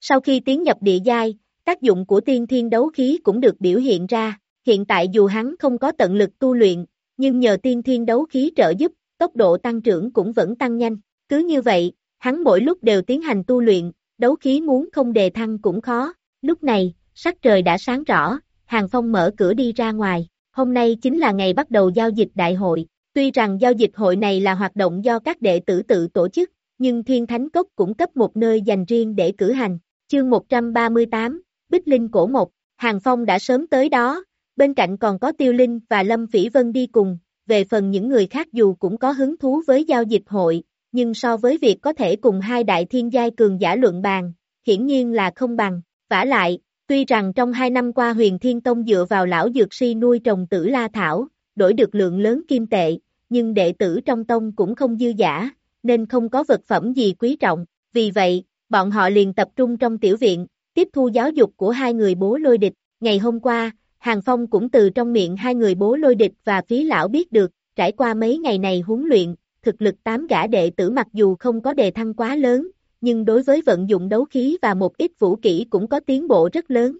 Sau khi tiến nhập địa giai, tác dụng của tiên thiên đấu khí cũng được biểu hiện ra, hiện tại dù hắn không có tận lực tu luyện, nhưng nhờ tiên thiên đấu khí trợ giúp, tốc độ tăng trưởng cũng vẫn tăng nhanh. Cứ như vậy, hắn mỗi lúc đều tiến hành tu luyện, đấu khí muốn không đề thăng cũng khó. Lúc này, sắc trời đã sáng rõ, Hàng Phong mở cửa đi ra ngoài. Hôm nay chính là ngày bắt đầu giao dịch đại hội. Tuy rằng giao dịch hội này là hoạt động do các đệ tử tự tổ chức, nhưng Thiên Thánh Cốc cũng cấp một nơi dành riêng để cử hành. Chương 138, Bích Linh Cổ Mộc, Hàng Phong đã sớm tới đó, bên cạnh còn có Tiêu Linh và Lâm Phỉ Vân đi cùng, về phần những người khác dù cũng có hứng thú với giao dịch hội, nhưng so với việc có thể cùng hai đại thiên giai cường giả luận bàn, hiển nhiên là không bằng, vả lại, tuy rằng trong hai năm qua huyền thiên tông dựa vào lão dược si nuôi trồng tử la thảo, đổi được lượng lớn kim tệ, nhưng đệ tử trong tông cũng không dư giả, nên không có vật phẩm gì quý trọng, vì vậy, bọn họ liền tập trung trong tiểu viện, tiếp thu giáo dục của hai người bố lôi địch, ngày hôm qua, Hàng Phong cũng từ trong miệng hai người bố lôi địch và phí lão biết được, trải qua mấy ngày này huấn luyện, thực lực tám gã đệ tử mặc dù không có đề thăng quá lớn, nhưng đối với vận dụng đấu khí và một ít vũ kỹ cũng có tiến bộ rất lớn.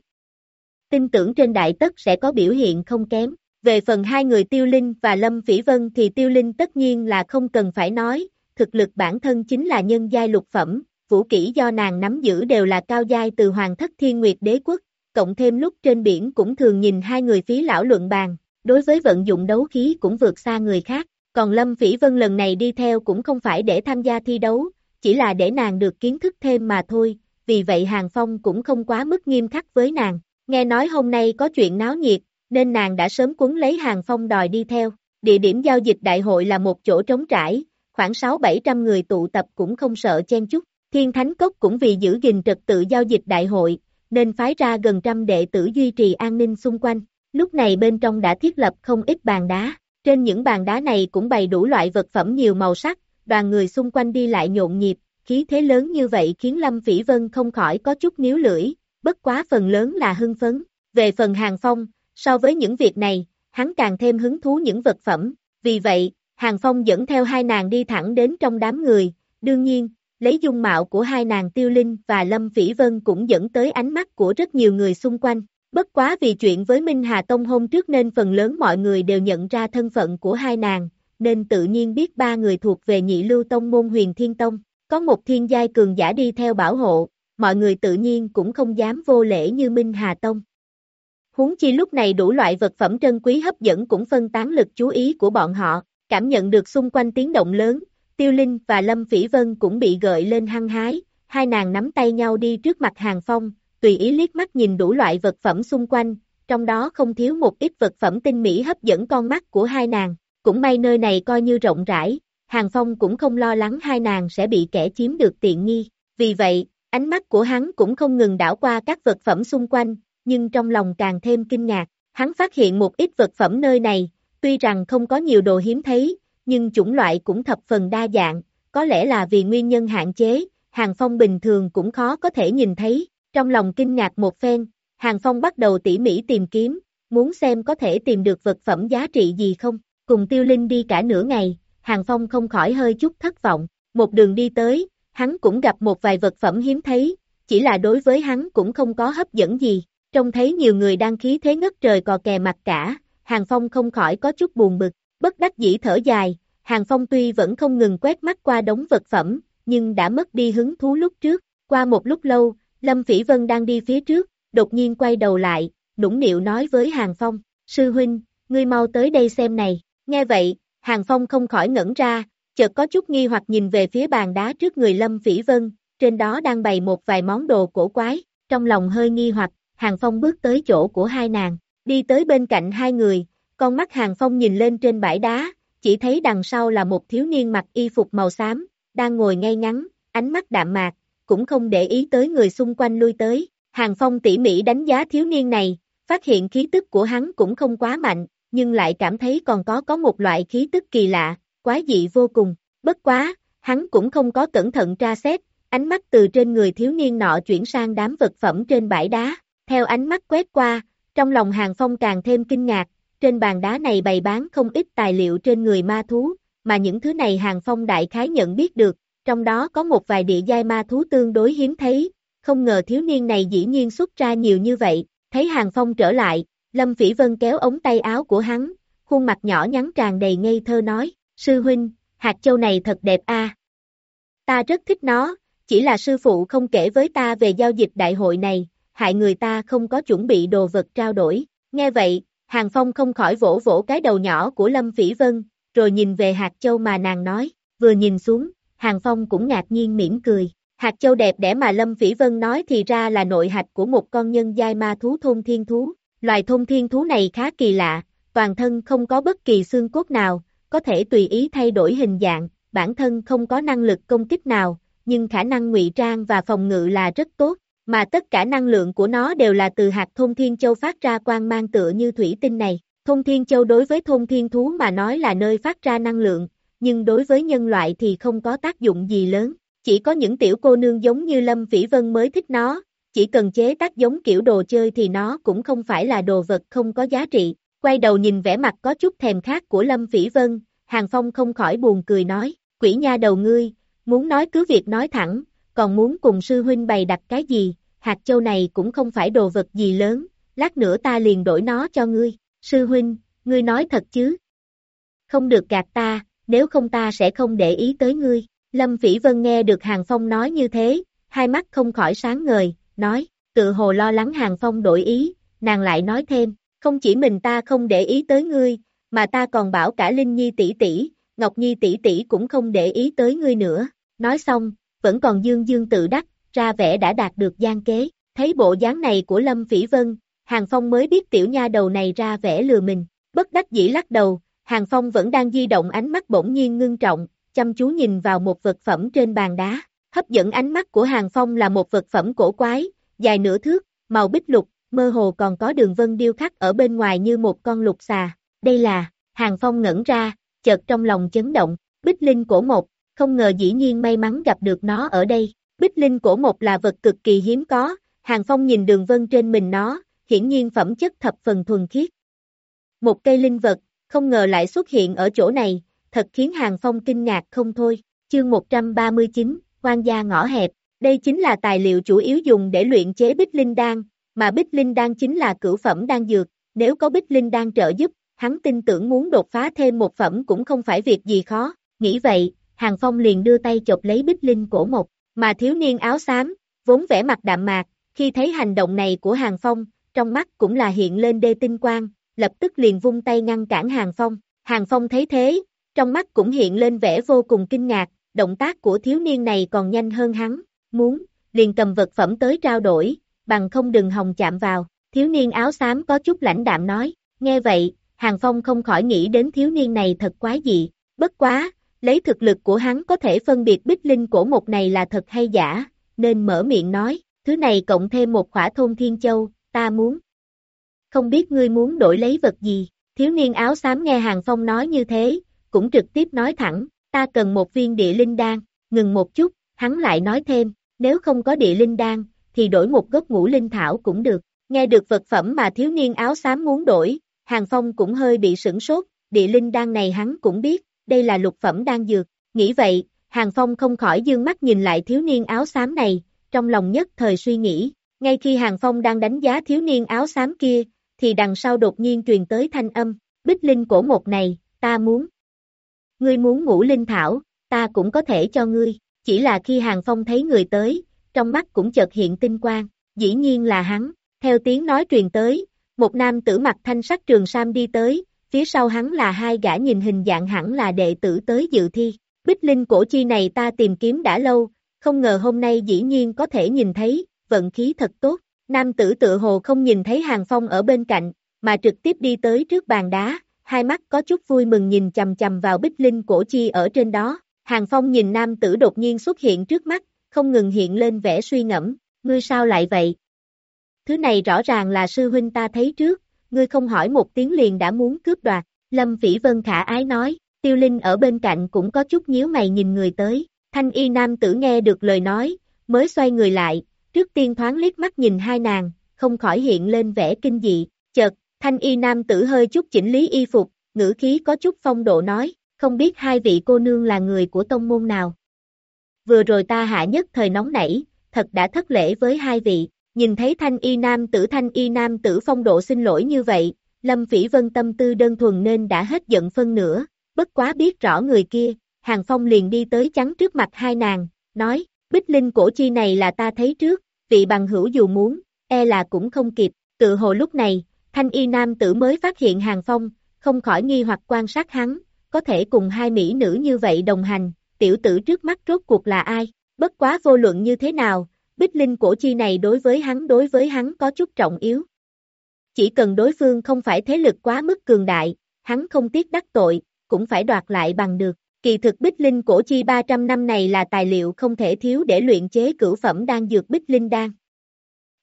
Tin tưởng trên đại tất sẽ có biểu hiện không kém. Về phần hai người Tiêu Linh và Lâm Phỉ Vân thì Tiêu Linh tất nhiên là không cần phải nói, thực lực bản thân chính là nhân giai lục phẩm, vũ kỹ do nàng nắm giữ đều là cao giai từ Hoàng thất Thiên Nguyệt Đế Quốc, cộng thêm lúc trên biển cũng thường nhìn hai người phí lão luận bàn, đối với vận dụng đấu khí cũng vượt xa người khác, còn Lâm Phỉ Vân lần này đi theo cũng không phải để tham gia thi đấu, chỉ là để nàng được kiến thức thêm mà thôi, vì vậy Hàng Phong cũng không quá mức nghiêm khắc với nàng, nghe nói hôm nay có chuyện náo nhiệt, nên nàng đã sớm cuốn lấy Hàng Phong đòi đi theo, địa điểm giao dịch đại hội là một chỗ trống trải, khoảng 6-700 người tụ tập cũng không sợ chen chút, Thiên Thánh Cốc cũng vì giữ gìn trật tự giao dịch đại hội, nên phái ra gần trăm đệ tử duy trì an ninh xung quanh. Lúc này bên trong đã thiết lập không ít bàn đá, trên những bàn đá này cũng bày đủ loại vật phẩm nhiều màu sắc, đoàn người xung quanh đi lại nhộn nhịp, khí thế lớn như vậy khiến Lâm Phỉ Vân không khỏi có chút níu lưỡi, bất quá phần lớn là hưng phấn. Về phần Hàng Phong, so với những việc này, hắn càng thêm hứng thú những vật phẩm, vì vậy, Hàng Phong dẫn theo hai nàng đi thẳng đến trong đám người, đương nhiên, lấy dung mạo của hai nàng Tiêu Linh và Lâm Phỉ Vân cũng dẫn tới ánh mắt của rất nhiều người xung quanh. Bất quá vì chuyện với Minh Hà Tông hôm trước nên phần lớn mọi người đều nhận ra thân phận của hai nàng, nên tự nhiên biết ba người thuộc về nhị lưu tông môn huyền thiên tông. Có một thiên giai cường giả đi theo bảo hộ, mọi người tự nhiên cũng không dám vô lễ như Minh Hà Tông. Huống chi lúc này đủ loại vật phẩm trân quý hấp dẫn cũng phân tán lực chú ý của bọn họ, cảm nhận được xung quanh tiếng động lớn, Tiêu Linh và Lâm Phỉ Vân cũng bị gợi lên hăng hái, hai nàng nắm tay nhau đi trước mặt Hàng Phong, tùy ý liếc mắt nhìn đủ loại vật phẩm xung quanh, trong đó không thiếu một ít vật phẩm tinh mỹ hấp dẫn con mắt của hai nàng, cũng may nơi này coi như rộng rãi, Hàng Phong cũng không lo lắng hai nàng sẽ bị kẻ chiếm được tiện nghi, vì vậy, ánh mắt của hắn cũng không ngừng đảo qua các vật phẩm xung quanh, nhưng trong lòng càng thêm kinh ngạc, hắn phát hiện một ít vật phẩm nơi này, tuy rằng không có nhiều đồ hiếm thấy, nhưng chủng loại cũng thập phần đa dạng, có lẽ là vì nguyên nhân hạn chế, Hàng Phong bình thường cũng khó có thể nhìn thấy, trong lòng kinh ngạc một phen, Hàng Phong bắt đầu tỉ mỉ tìm kiếm, muốn xem có thể tìm được vật phẩm giá trị gì không, cùng Tiêu Linh đi cả nửa ngày, Hàng Phong không khỏi hơi chút thất vọng, một đường đi tới, hắn cũng gặp một vài vật phẩm hiếm thấy, chỉ là đối với hắn cũng không có hấp dẫn gì, trông thấy nhiều người đang khí thế ngất trời cò kè mặt cả, Hàng Phong không khỏi có chút buồn bực, bất đắc dĩ thở dài, Hàng Phong tuy vẫn không ngừng quét mắt qua đống vật phẩm, nhưng đã mất đi hứng thú lúc trước, qua một lúc lâu, Lâm Phỉ Vân đang đi phía trước, đột nhiên quay đầu lại, nũng nịu nói với Hàng Phong, sư huynh, ngươi mau tới đây xem này, nghe vậy, Hàng Phong không khỏi ngẩn ra, chợt có chút nghi hoặc nhìn về phía bàn đá trước người Lâm Phỉ Vân, trên đó đang bày một vài món đồ cổ quái, trong lòng hơi nghi hoặc, Hàng Phong bước tới chỗ của hai nàng, đi tới bên cạnh hai người, con mắt Hàng Phong nhìn lên trên bãi đá, chỉ thấy đằng sau là một thiếu niên mặc y phục màu xám, đang ngồi ngay ngắn, ánh mắt đạm mạc, cũng không để ý tới người xung quanh lui tới. Hàng Phong tỉ mỉ đánh giá thiếu niên này, phát hiện khí tức của hắn cũng không quá mạnh, nhưng lại cảm thấy còn có có một loại khí tức kỳ lạ, quái dị vô cùng. Bất quá, hắn cũng không có cẩn thận tra xét, ánh mắt từ trên người thiếu niên nọ chuyển sang đám vật phẩm trên bãi đá. Theo ánh mắt quét qua, trong lòng Hàng Phong càng thêm kinh ngạc, trên bàn đá này bày bán không ít tài liệu trên người ma thú, mà những thứ này Hàng Phong đại khái nhận biết được, trong đó có một vài địa giai ma thú tương đối hiếm thấy, không ngờ thiếu niên này dĩ nhiên xuất ra nhiều như vậy, thấy Hàng Phong trở lại, Lâm Phỉ Vân kéo ống tay áo của hắn, khuôn mặt nhỏ nhắn tràn đầy ngây thơ nói, sư huynh, hạt châu này thật đẹp a. Ta rất thích nó, chỉ là sư phụ không kể với ta về giao dịch đại hội này, hại người ta không có chuẩn bị đồ vật trao đổi. Nghe vậy, Hàng Phong không khỏi vỗ vỗ cái đầu nhỏ của Lâm Phỉ Vân, rồi nhìn về hạt châu mà nàng nói, vừa nhìn xuống, Hàng Phong cũng ngạc nhiên mỉm cười. Hạt châu đẹp đẽ mà Lâm Phỉ Vân nói thì ra là nội hạch của một con nhân giai ma thú thôn thiên thú. Loài thông thiên thú này khá kỳ lạ, toàn thân không có bất kỳ xương cốt nào, có thể tùy ý thay đổi hình dạng, bản thân không có năng lực công kích nào, nhưng khả năng ngụy trang và phòng ngự là rất tốt, mà tất cả năng lượng của nó đều là từ hạt thông thiên châu phát ra quang mang tựa như thủy tinh này. Thông thiên châu đối với thông thiên thú mà nói là nơi phát ra năng lượng, nhưng đối với nhân loại thì không có tác dụng gì lớn. Chỉ có những tiểu cô nương giống như Lâm Vĩ Vân mới thích nó, chỉ cần chế tác giống kiểu đồ chơi thì nó cũng không phải là đồ vật không có giá trị. Quay đầu nhìn vẻ mặt có chút thèm khát của Lâm Phỉ Vân, Hàng Phong không khỏi buồn cười nói, quỷ nha đầu ngươi, muốn nói cứ việc nói thẳng, còn muốn cùng sư huynh bày đặt cái gì, hạt châu này cũng không phải đồ vật gì lớn, lát nữa ta liền đổi nó cho ngươi, sư huynh, ngươi nói thật chứ? Không được gạt ta, nếu không ta sẽ không để ý tới ngươi. Lâm Phỉ Vân nghe được Hàng Phong nói như thế, hai mắt không khỏi sáng ngời, nói, tự hồ lo lắng Hàng Phong đổi ý, nàng lại nói thêm, không chỉ mình ta không để ý tới ngươi, mà ta còn bảo cả Linh Nhi tỷ tỷ, Ngọc Nhi tỷ tỷ cũng không để ý tới ngươi nữa. Nói xong, vẫn còn dương dương tự đắc, ra vẻ đã đạt được gian kế, thấy bộ dáng này của Lâm Phỉ Vân, Hàng Phong mới biết tiểu nha đầu này ra vẻ lừa mình, bất đắc dĩ lắc đầu, Hàng Phong vẫn đang di động ánh mắt bỗng nhiên ngưng trọng, chăm chú nhìn vào một vật phẩm trên bàn đá. Hấp dẫn ánh mắt của Hàng Phong là một vật phẩm cổ quái, dài nửa thước, màu bích lục, mơ hồ còn có đường vân điêu khắc ở bên ngoài như một con lục xà. Đây là, Hàng Phong ngẩn ra, chợt trong lòng chấn động, bích linh cổ một, không ngờ dĩ nhiên may mắn gặp được nó ở đây. Bích linh cổ một là vật cực kỳ hiếm có, Hàng Phong nhìn đường vân trên mình nó, hiển nhiên phẩm chất thập phần thuần khiết. Một cây linh vật, không ngờ lại xuất hiện ở chỗ này, thật khiến Hàng Phong kinh ngạc không thôi. Chương 139, quan gia ngõ hẹp, đây chính là tài liệu chủ yếu dùng để luyện chế bích linh đan, mà bích linh đan chính là cửu phẩm đan dược, nếu có bích linh đan trợ giúp, hắn tin tưởng muốn đột phá thêm một phẩm cũng không phải việc gì khó, nghĩ vậy, Hàng Phong liền đưa tay chộp lấy bích linh cổ một, mà thiếu niên áo xám, vốn vẻ mặt đạm mạc, khi thấy hành động này của Hàng Phong, trong mắt cũng là hiện lên đê tinh quang, lập tức liền vung tay ngăn cản Hàng Phong. Hàng Phong thấy thế, trong mắt cũng hiện lên vẻ vô cùng kinh ngạc, động tác của thiếu niên này còn nhanh hơn hắn, muốn, liền cầm vật phẩm tới trao đổi, bằng không đừng hòng chạm vào, thiếu niên áo xám có chút lãnh đạm nói, nghe vậy, Hàng Phong không khỏi nghĩ đến thiếu niên này thật quá dị, bất quá, lấy thực lực của hắn có thể phân biệt bích linh cổ một này là thật hay giả, nên mở miệng nói, thứ này cộng thêm một khỏa thôn thiên châu, ta muốn. Không biết ngươi muốn đổi lấy vật gì, thiếu niên áo xám nghe Hàng Phong nói như thế, cũng trực tiếp nói thẳng, ta cần một viên địa linh đan, ngừng một chút, hắn lại nói thêm, nếu không có địa linh đan, thì đổi một gốc ngũ linh thảo cũng được. Nghe được vật phẩm mà thiếu niên áo xám muốn đổi, Hàng Phong cũng hơi bị sửng sốt, địa linh đan này hắn cũng biết, đây là lục phẩm đan dược. Nghĩ vậy, Hàng Phong không khỏi dương mắt nhìn lại thiếu niên áo xám này, trong lòng nhất thời suy nghĩ. Ngay khi Hàng Phong đang đánh giá thiếu niên áo xám kia, thì đằng sau đột nhiên truyền tới thanh âm, bích linh cổ một này, ta muốn. Ngươi muốn ngủ linh thảo, ta cũng có thể cho ngươi, chỉ là khi Hàng Phong thấy người tới, trong mắt cũng chợt hiện tinh quang, dĩ nhiên là hắn, theo tiếng nói truyền tới, một nam tử mặc thanh sắc trường sam đi tới, phía sau hắn là hai gã nhìn hình dạng hẳn là đệ tử tới dự thi. Bích linh cổ chi này ta tìm kiếm đã lâu, không ngờ hôm nay dĩ nhiên có thể nhìn thấy, vận khí thật tốt. Nam tử tự hồ không nhìn thấy hàng phong ở bên cạnh, mà trực tiếp đi tới trước bàn đá, hai mắt có chút vui mừng nhìn chầm chầm vào bích linh cổ chi ở trên đó. Hàng phong nhìn nam tử đột nhiên xuất hiện trước mắt, không ngừng hiện lên vẻ suy ngẫm, ngươi sao lại vậy? Thứ này rõ ràng là sư huynh ta thấy trước, ngươi không hỏi một tiếng liền đã muốn cướp đoạt, Lâm Phỉ Vân khả ái nói, tiêu linh ở bên cạnh cũng có chút nhíu mày nhìn người tới, thanh y nam tử nghe được lời nói, mới xoay người lại, trước tiên thoáng liếc mắt nhìn hai nàng, không khỏi hiện lên vẻ kinh dị, chợt, thanh y nam tử hơi chút chỉnh lý y phục, ngữ khí có chút phong độ nói, không biết hai vị cô nương là người của tông môn nào. Vừa rồi ta hạ nhất thời nóng nảy, thật đã thất lễ với hai vị, nhìn thấy thanh y nam tử thanh y nam tử phong độ xin lỗi như vậy, Lâm Phỉ Vân tâm tư đơn thuần nên đã hết giận phân nửa, bất quá biết rõ người kia, Hàng Phong liền đi tới chắn trước mặt hai nàng, nói, bích linh cổ chi này là ta thấy trước, vị bằng hữu dù muốn, e là cũng không kịp, tự hồ lúc này, thanh y nam tử mới phát hiện Hàng Phong, không khỏi nghi hoặc quan sát hắn, có thể cùng hai mỹ nữ như vậy đồng hành, tiểu tử trước mắt rốt cuộc là ai, bất quá vô luận như thế nào, bích linh cổ chi này đối với hắn đối với hắn có chút trọng yếu. Chỉ cần đối phương không phải thế lực quá mức cường đại, hắn không tiếc đắc tội, cũng phải đoạt lại bằng được. Kỳ thực bích linh cổ chi 300 năm này là tài liệu không thể thiếu để luyện chế cửu phẩm đan dược bích linh đan.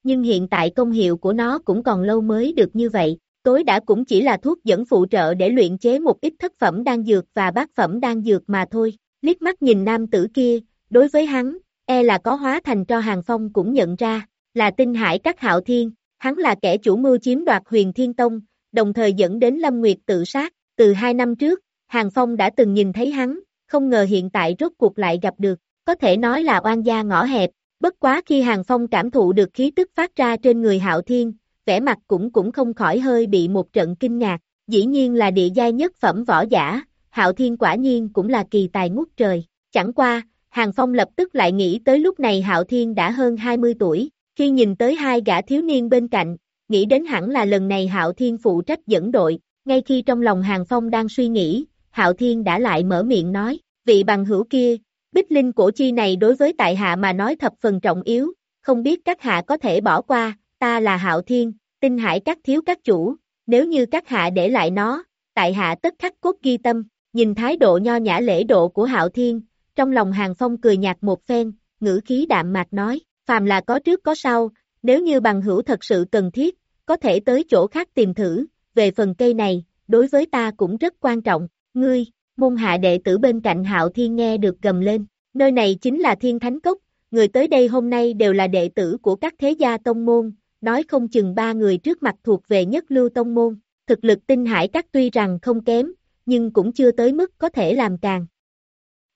Nhưng hiện tại công hiệu của nó cũng còn lâu mới được như vậy, tối đã cũng chỉ là thuốc dẫn phụ trợ để luyện chế một ít thất phẩm đan dược và bát phẩm đan dược mà thôi. Liếc mắt nhìn nam tử kia, đối với hắn, e là có hóa thành cho Hàng Phong cũng nhận ra, là tinh hải các hạo thiên, hắn là kẻ chủ mưu chiếm đoạt huyền thiên tông, đồng thời dẫn đến Lâm Nguyệt tự sát, từ hai năm trước, Hàng Phong đã từng nhìn thấy hắn, không ngờ hiện tại rốt cuộc lại gặp được, có thể nói là oan gia ngõ hẹp, bất quá khi Hàng Phong cảm thụ được khí tức phát ra trên người hạo thiên, vẻ mặt cũng cũng không khỏi hơi bị một trận kinh ngạc, dĩ nhiên là địa giai nhất phẩm võ giả, hạo thiên quả nhiên cũng là kỳ tài ngút trời, chẳng qua, Hàng Phong lập tức lại nghĩ tới lúc này Hạo Thiên đã hơn 20 tuổi, khi nhìn tới hai gã thiếu niên bên cạnh, nghĩ đến hẳn là lần này Hạo Thiên phụ trách dẫn đội, ngay khi trong lòng Hàng Phong đang suy nghĩ, Hạo Thiên đã lại mở miệng nói, vị bằng hữu kia, bích linh cổ chi này đối với tại hạ mà nói thập phần trọng yếu, không biết các hạ có thể bỏ qua, ta là Hạo Thiên, tinh hải các thiếu các chủ, nếu như các hạ để lại nó, tại hạ tất khắc cốt ghi tâm, nhìn thái độ nho nhã lễ độ của Hạo Thiên, trong lòng Hàng Phong cười nhạt một phen, ngữ khí đạm mạc nói, phàm là có trước có sau, nếu như bằng hữu thật sự cần thiết, có thể tới chỗ khác tìm thử, về phần cây này, đối với ta cũng rất quan trọng, ngươi, môn hạ đệ tử bên cạnh hạo thiên nghe được gầm lên, nơi này chính là thiên thánh cốc, người tới đây hôm nay đều là đệ tử của các thế gia tông môn, nói không chừng ba người trước mặt thuộc về nhất lưu tông môn, thực lực tinh hải các tuy rằng không kém, nhưng cũng chưa tới mức có thể làm càng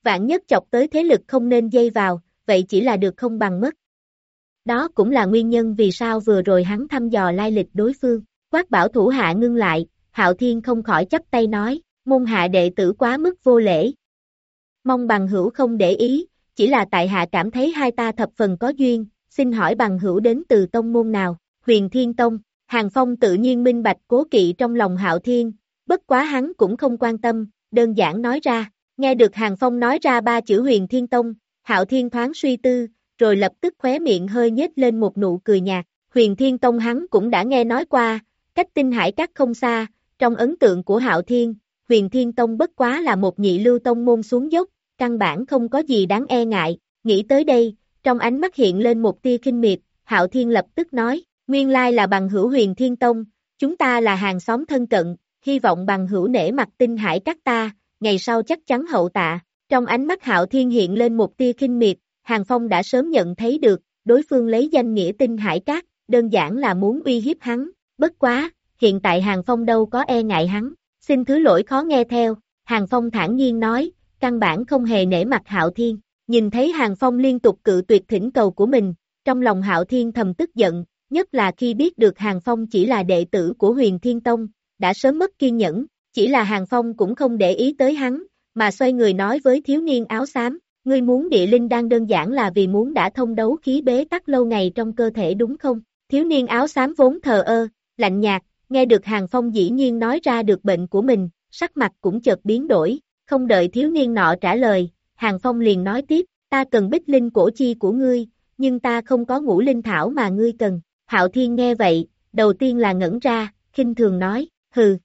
vạn nhất chọc tới thế lực không nên dây vào, vậy chỉ là được không bằng mất. Đó cũng là nguyên nhân vì sao vừa rồi hắn thăm dò lai lịch đối phương, quát bảo thủ hạ ngưng lại, hạo thiên không khỏi chấp tay nói, môn hạ đệ tử quá mức vô lễ. Mong bằng hữu không để ý, chỉ là tại hạ cảm thấy hai ta thập phần có duyên, xin hỏi bằng hữu đến từ tông môn nào, huyền thiên tông, Hàng Phong tự nhiên minh bạch cố kỵ trong lòng Hạo Thiên, bất quá hắn cũng không quan tâm, đơn giản nói ra, nghe được Hàng Phong nói ra ba chữ huyền thiên tông, Hạo Thiên thoáng suy tư, rồi lập tức khóe miệng hơi nhếch lên một nụ cười nhạt, huyền thiên tông hắn cũng đã nghe nói qua, cách tinh hải các không xa, trong ấn tượng của Hạo Thiên, huyền thiên tông bất quá là một nhị lưu tông môn xuống dốc, căn bản không có gì đáng e ngại, nghĩ tới đây, trong ánh mắt hiện lên một tia kinh miệt, Hạo Thiên lập tức nói, nguyên lai là bằng hữu huyền thiên tông, chúng ta là hàng xóm thân cận, hy vọng bằng hữu nể mặt tinh hải các ta, ngày sau chắc chắn hậu tạ. Trong ánh mắt Hạo Thiên hiện lên một tia kinh miệt, Hàng Phong đã sớm nhận thấy được, đối phương lấy danh nghĩa tinh hải các, đơn giản là muốn uy hiếp hắn, bất quá, hiện tại Hàng Phong đâu có e ngại hắn, xin thứ lỗi khó nghe theo, Hàng Phong thản nhiên nói, căn bản không hề nể mặt Hạo Thiên, nhìn thấy Hàng Phong liên tục cự tuyệt thỉnh cầu của mình, trong lòng Hạo Thiên thầm tức giận, nhất là khi biết được Hàng Phong chỉ là đệ tử của huyền Thiên Tông, đã sớm mất kiên nhẫn, chỉ là Hàng Phong cũng không để ý tới hắn, mà xoay người nói với thiếu niên áo xám, ngươi muốn địa linh đang đơn giản là vì muốn đã thông đấu khí bế tắc lâu ngày trong cơ thể đúng không? Thiếu niên áo xám vốn thờ ơ, lạnh nhạt, nghe được Hàng Phong dĩ nhiên nói ra được bệnh của mình, sắc mặt cũng chợt biến đổi, không đợi thiếu niên nọ trả lời, Hàng Phong liền nói tiếp, ta cần bích linh cổ chi của ngươi, nhưng ta không có ngũ linh thảo mà ngươi cần. Hạo Thiên nghe vậy, đầu tiên là ngẩn ra, khinh thường nói, hừ.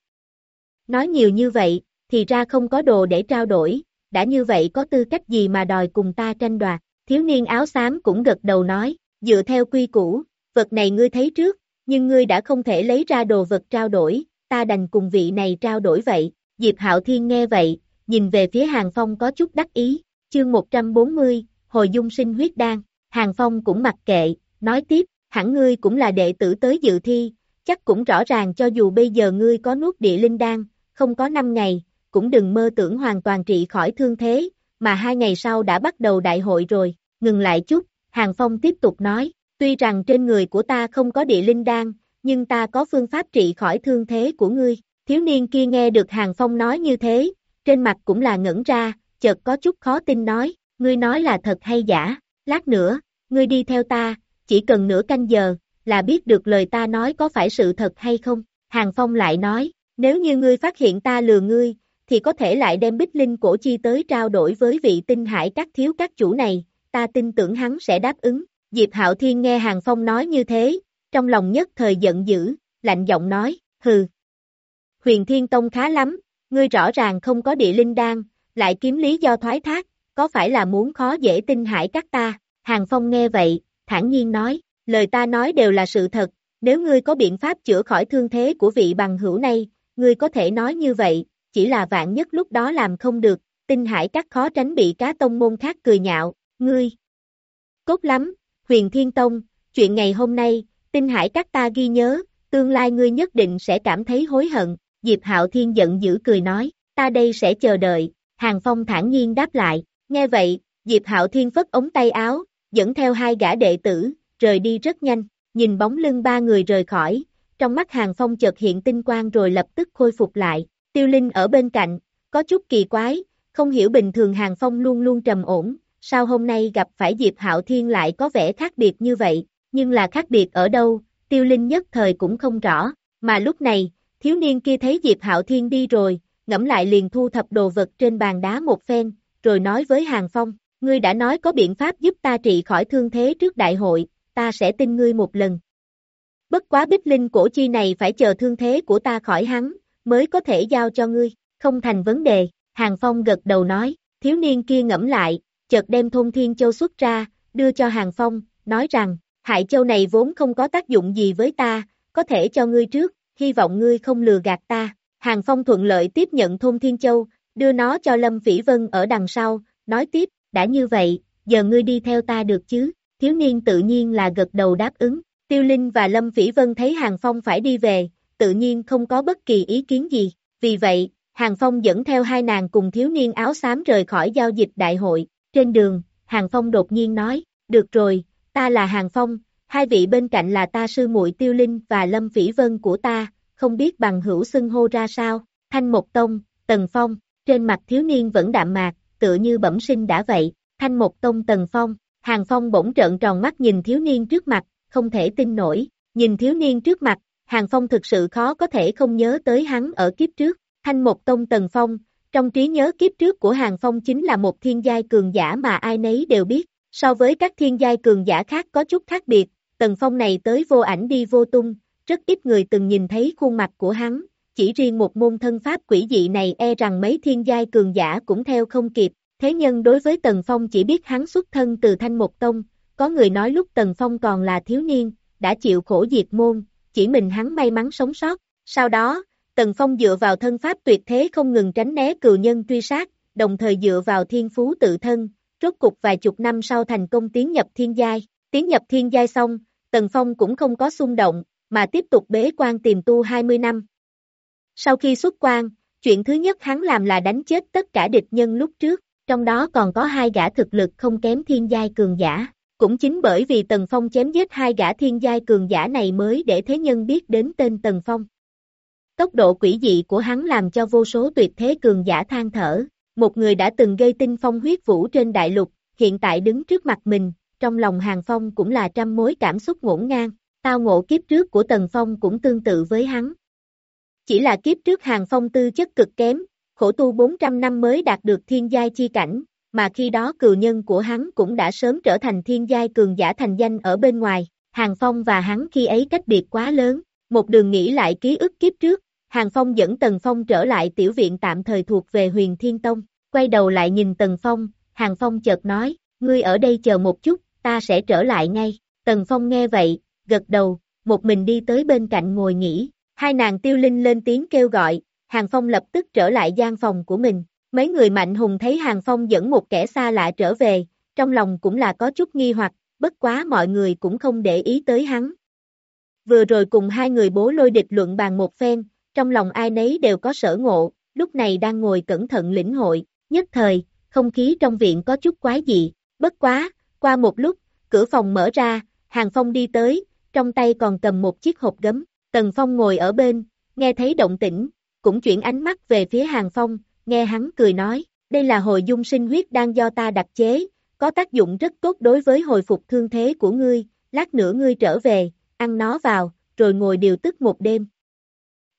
Nói nhiều như vậy, thì ra không có đồ để trao đổi, đã như vậy có tư cách gì mà đòi cùng ta tranh đoạt. Thiếu niên áo xám cũng gật đầu nói, dựa theo quy củ, vật này ngươi thấy trước, nhưng ngươi đã không thể lấy ra đồ vật trao đổi, ta đành cùng vị này trao đổi vậy. Diệp Hạo Thiên nghe vậy, nhìn về phía Hàng Phong có chút đắc ý, chương 140, hồi dung sinh huyết đan, Hàng Phong cũng mặc kệ, nói tiếp, hẳn ngươi cũng là đệ tử tới dự thi, chắc cũng rõ ràng cho dù bây giờ ngươi có nuốt địa linh đan, không có 5 ngày, cũng đừng mơ tưởng hoàn toàn trị khỏi thương thế, mà hai ngày sau đã bắt đầu đại hội rồi, ngừng lại chút, Hàng Phong tiếp tục nói, tuy rằng trên người của ta không có địa linh đan, nhưng ta có phương pháp trị khỏi thương thế của ngươi, thiếu niên kia nghe được Hàng Phong nói như thế, trên mặt cũng là ngẩn ra, chợt có chút khó tin nói, ngươi nói là thật hay giả, lát nữa, ngươi đi theo ta, chỉ cần nửa canh giờ, là biết được lời ta nói có phải sự thật hay không, Hàng Phong lại nói, nếu như ngươi phát hiện ta lừa ngươi, thì có thể lại đem bích linh cổ chi tới trao đổi với vị tinh hải các thiếu các chủ này, ta tin tưởng hắn sẽ đáp ứng. Diệp Hạo Thiên nghe Hàng Phong nói như thế, trong lòng nhất thời giận dữ, lạnh giọng nói, hừ. Huyền Thiên Tông khá lắm, ngươi rõ ràng không có địa linh đan, lại kiếm lý do thoái thác, có phải là muốn khó dễ tinh hải các ta? Hàng Phong nghe vậy, thản nhiên nói, lời ta nói đều là sự thật, nếu ngươi có biện pháp chữa khỏi thương thế của vị bằng hữu này, ngươi có thể nói như vậy, chỉ là vạn nhất lúc đó làm không được, tinh hải các khó tránh bị cá tông môn khác cười nhạo, ngươi. Cốt lắm, huyền thiên tông, chuyện ngày hôm nay, tinh hải các ta ghi nhớ, tương lai ngươi nhất định sẽ cảm thấy hối hận, Diệp Hạo Thiên giận dữ cười nói, ta đây sẽ chờ đợi, Hàng Phong thản nhiên đáp lại, nghe vậy, Diệp Hạo Thiên phất ống tay áo, dẫn theo hai gã đệ tử, rời đi rất nhanh, nhìn bóng lưng ba người rời khỏi, trong mắt Hàng Phong chợt hiện tinh quang rồi lập tức khôi phục lại, Tiêu Linh ở bên cạnh, có chút kỳ quái, không hiểu bình thường Hàng Phong luôn luôn trầm ổn, sao hôm nay gặp phải Diệp Hạo Thiên lại có vẻ khác biệt như vậy, nhưng là khác biệt ở đâu, Tiêu Linh nhất thời cũng không rõ, mà lúc này, thiếu niên kia thấy Diệp Hạo Thiên đi rồi, ngẫm lại liền thu thập đồ vật trên bàn đá một phen, rồi nói với Hàng Phong, ngươi đã nói có biện pháp giúp ta trị khỏi thương thế trước đại hội, ta sẽ tin ngươi một lần. Bất quá bích linh cổ chi này phải chờ thương thế của ta khỏi hắn, mới có thể giao cho ngươi, không thành vấn đề, Hàng Phong gật đầu nói, thiếu niên kia ngẫm lại, chợt đem thôn thiên châu xuất ra, đưa cho Hàng Phong, nói rằng, hại châu này vốn không có tác dụng gì với ta, có thể cho ngươi trước, hy vọng ngươi không lừa gạt ta. Hàng Phong thuận lợi tiếp nhận thôn thiên châu, đưa nó cho Lâm Phỉ Vân ở đằng sau, nói tiếp, đã như vậy, giờ ngươi đi theo ta được chứ, thiếu niên tự nhiên là gật đầu đáp ứng, Tiêu Linh và Lâm Phỉ Vân thấy Hàng Phong phải đi về, tự nhiên không có bất kỳ ý kiến gì, vì vậy, Hàng Phong dẫn theo hai nàng cùng thiếu niên áo xám rời khỏi giao dịch đại hội, trên đường, Hàng Phong đột nhiên nói, được rồi, ta là Hàng Phong, hai vị bên cạnh là ta sư muội Tiêu Linh và Lâm Phỉ Vân của ta, không biết bằng hữu xưng hô ra sao, Thanh Một Tông, Tần Phong, trên mặt thiếu niên vẫn đạm mạc, tựa như bẩm sinh đã vậy, Thanh Một Tông Tần Phong, Hàng Phong bỗng trợn tròn mắt nhìn thiếu niên trước mặt, không thể tin nổi, nhìn thiếu niên trước mặt, Hàng Phong thực sự khó có thể không nhớ tới hắn ở kiếp trước, Thanh Một Tông Tần Phong, trong trí nhớ kiếp trước của Hàng Phong chính là một thiên giai cường giả mà ai nấy đều biết, so với các thiên giai cường giả khác có chút khác biệt, Tần Phong này tới vô ảnh đi vô tung, rất ít người từng nhìn thấy khuôn mặt của hắn, chỉ riêng một môn thân pháp quỷ dị này e rằng mấy thiên giai cường giả cũng theo không kịp, thế nhân đối với Tần Phong chỉ biết hắn xuất thân từ Thanh Một Tông, có người nói lúc Tần Phong còn là thiếu niên, đã chịu khổ diệt môn, chỉ mình hắn may mắn sống sót, sau đó, Tần Phong dựa vào thân pháp tuyệt thế không ngừng tránh né cừu nhân truy sát, đồng thời dựa vào thiên phú tự thân, rốt cục vài chục năm sau thành công tiến nhập thiên giai, tiến nhập thiên giai xong, Tần Phong cũng không có xung động, mà tiếp tục bế quan tìm tu 20 năm. Sau khi xuất quan, chuyện thứ nhất hắn làm là đánh chết tất cả địch nhân lúc trước, trong đó còn có hai gã thực lực không kém thiên giai cường giả. Cũng chính bởi vì Tần Phong chém giết hai gã thiên giai cường giả này mới để thế nhân biết đến tên Tần Phong. Tốc độ quỷ dị của hắn làm cho vô số tuyệt thế cường giả than thở, một người đã từng gây tinh phong huyết vũ trên đại lục, hiện tại đứng trước mặt mình, trong lòng Hàng Phong cũng là trăm mối cảm xúc ngổn ngang, tao ngộ kiếp trước của Tần Phong cũng tương tự với hắn. Chỉ là kiếp trước Hàng Phong tư chất cực kém, khổ tu 400 năm mới đạt được thiên giai chi cảnh, mà khi đó cừu nhân của hắn cũng đã sớm trở thành thiên giai cường giả thành danh ở bên ngoài, Hàng Phong và hắn khi ấy cách biệt quá lớn, một đường nghĩ lại ký ức kiếp trước, Hàng Phong dẫn Tần Phong trở lại tiểu viện tạm thời thuộc về huyền Thiên Tông, quay đầu lại nhìn Tần Phong, Hàng Phong chợt nói, ngươi ở đây chờ một chút, ta sẽ trở lại ngay, Tần Phong nghe vậy, gật đầu, một mình đi tới bên cạnh ngồi nghỉ, hai nàng tiêu linh lên tiếng kêu gọi, Hàng Phong lập tức trở lại gian phòng của mình, mấy người mạnh hùng thấy Hàng Phong dẫn một kẻ xa lạ trở về, trong lòng cũng là có chút nghi hoặc, bất quá mọi người cũng không để ý tới hắn. Vừa rồi cùng hai người bố lôi địch luận bàn một phen, trong lòng ai nấy đều có sở ngộ, lúc này đang ngồi cẩn thận lĩnh hội, nhất thời, không khí trong viện có chút quái dị, bất quá, qua một lúc, cửa phòng mở ra, Hàng Phong đi tới, trong tay còn cầm một chiếc hộp gấm, Tần Phong ngồi ở bên, nghe thấy động tĩnh, cũng chuyển ánh mắt về phía Hàng Phong, nghe hắn cười nói, đây là hồi dung sinh huyết đang do ta đặc chế, có tác dụng rất tốt đối với hồi phục thương thế của ngươi, lát nữa ngươi trở về, ăn nó vào, rồi ngồi điều tức một đêm.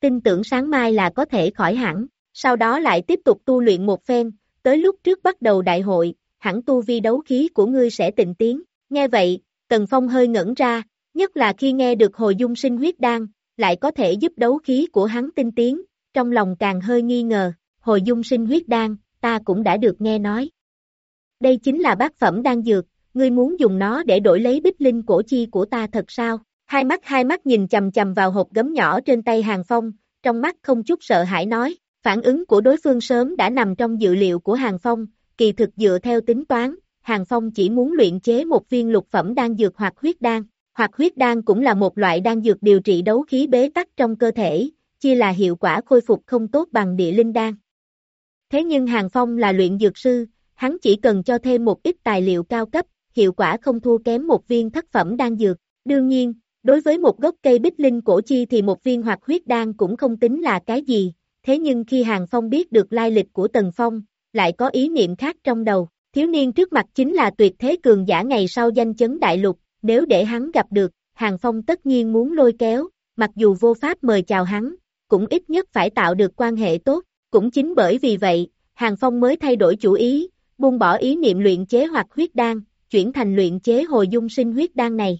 Tin tưởng sáng mai là có thể khỏi hẳn, sau đó lại tiếp tục tu luyện một phen, tới lúc trước bắt đầu đại hội, hẳn tu vi đấu khí của ngươi sẽ tịnh tiến. Nghe vậy, Tần Phong hơi ngẩn ra, nhất là khi nghe được hồi dung sinh huyết đan, lại có thể giúp đấu khí của hắn tinh tiến, trong lòng càng hơi nghi ngờ, hồi dung sinh huyết đan, ta cũng đã được nghe nói. Đây chính là bát phẩm đan dược, ngươi muốn dùng nó để đổi lấy bích linh cổ chi của ta thật sao? Hai mắt hai mắt nhìn chầm chầm vào hộp gấm nhỏ trên tay Hàng Phong, trong mắt không chút sợ hãi nói, phản ứng của đối phương sớm đã nằm trong dự liệu của Hàng Phong, kỳ thực dựa theo tính toán, Hàng Phong chỉ muốn luyện chế một viên lục phẩm đan dược hoặc huyết đan, hoặc huyết đan cũng là một loại đan dược điều trị đấu khí bế tắc trong cơ thể, chia là hiệu quả khôi phục không tốt bằng địa linh đan. Thế nhưng Hàng Phong là luyện dược sư, hắn chỉ cần cho thêm một ít tài liệu cao cấp, hiệu quả không thua kém một viên thất phẩm đan dược. Đương nhiên, đối với một gốc cây bích linh cổ chi thì một viên hoạt huyết đan cũng không tính là cái gì, thế nhưng khi Hàng Phong biết được lai lịch của Tần Phong, lại có ý niệm khác trong đầu. Thiếu niên trước mặt chính là tuyệt thế cường giả ngày sau danh chấn đại lục, nếu để hắn gặp được, Hàng Phong tất nhiên muốn lôi kéo, mặc dù vô pháp mời chào hắn, cũng ít nhất phải tạo được quan hệ tốt, cũng chính bởi vì vậy, Hàng Phong mới thay đổi chủ ý, buông bỏ ý niệm luyện chế hoặc huyết đan, chuyển thành luyện chế hồi dung sinh huyết đan này.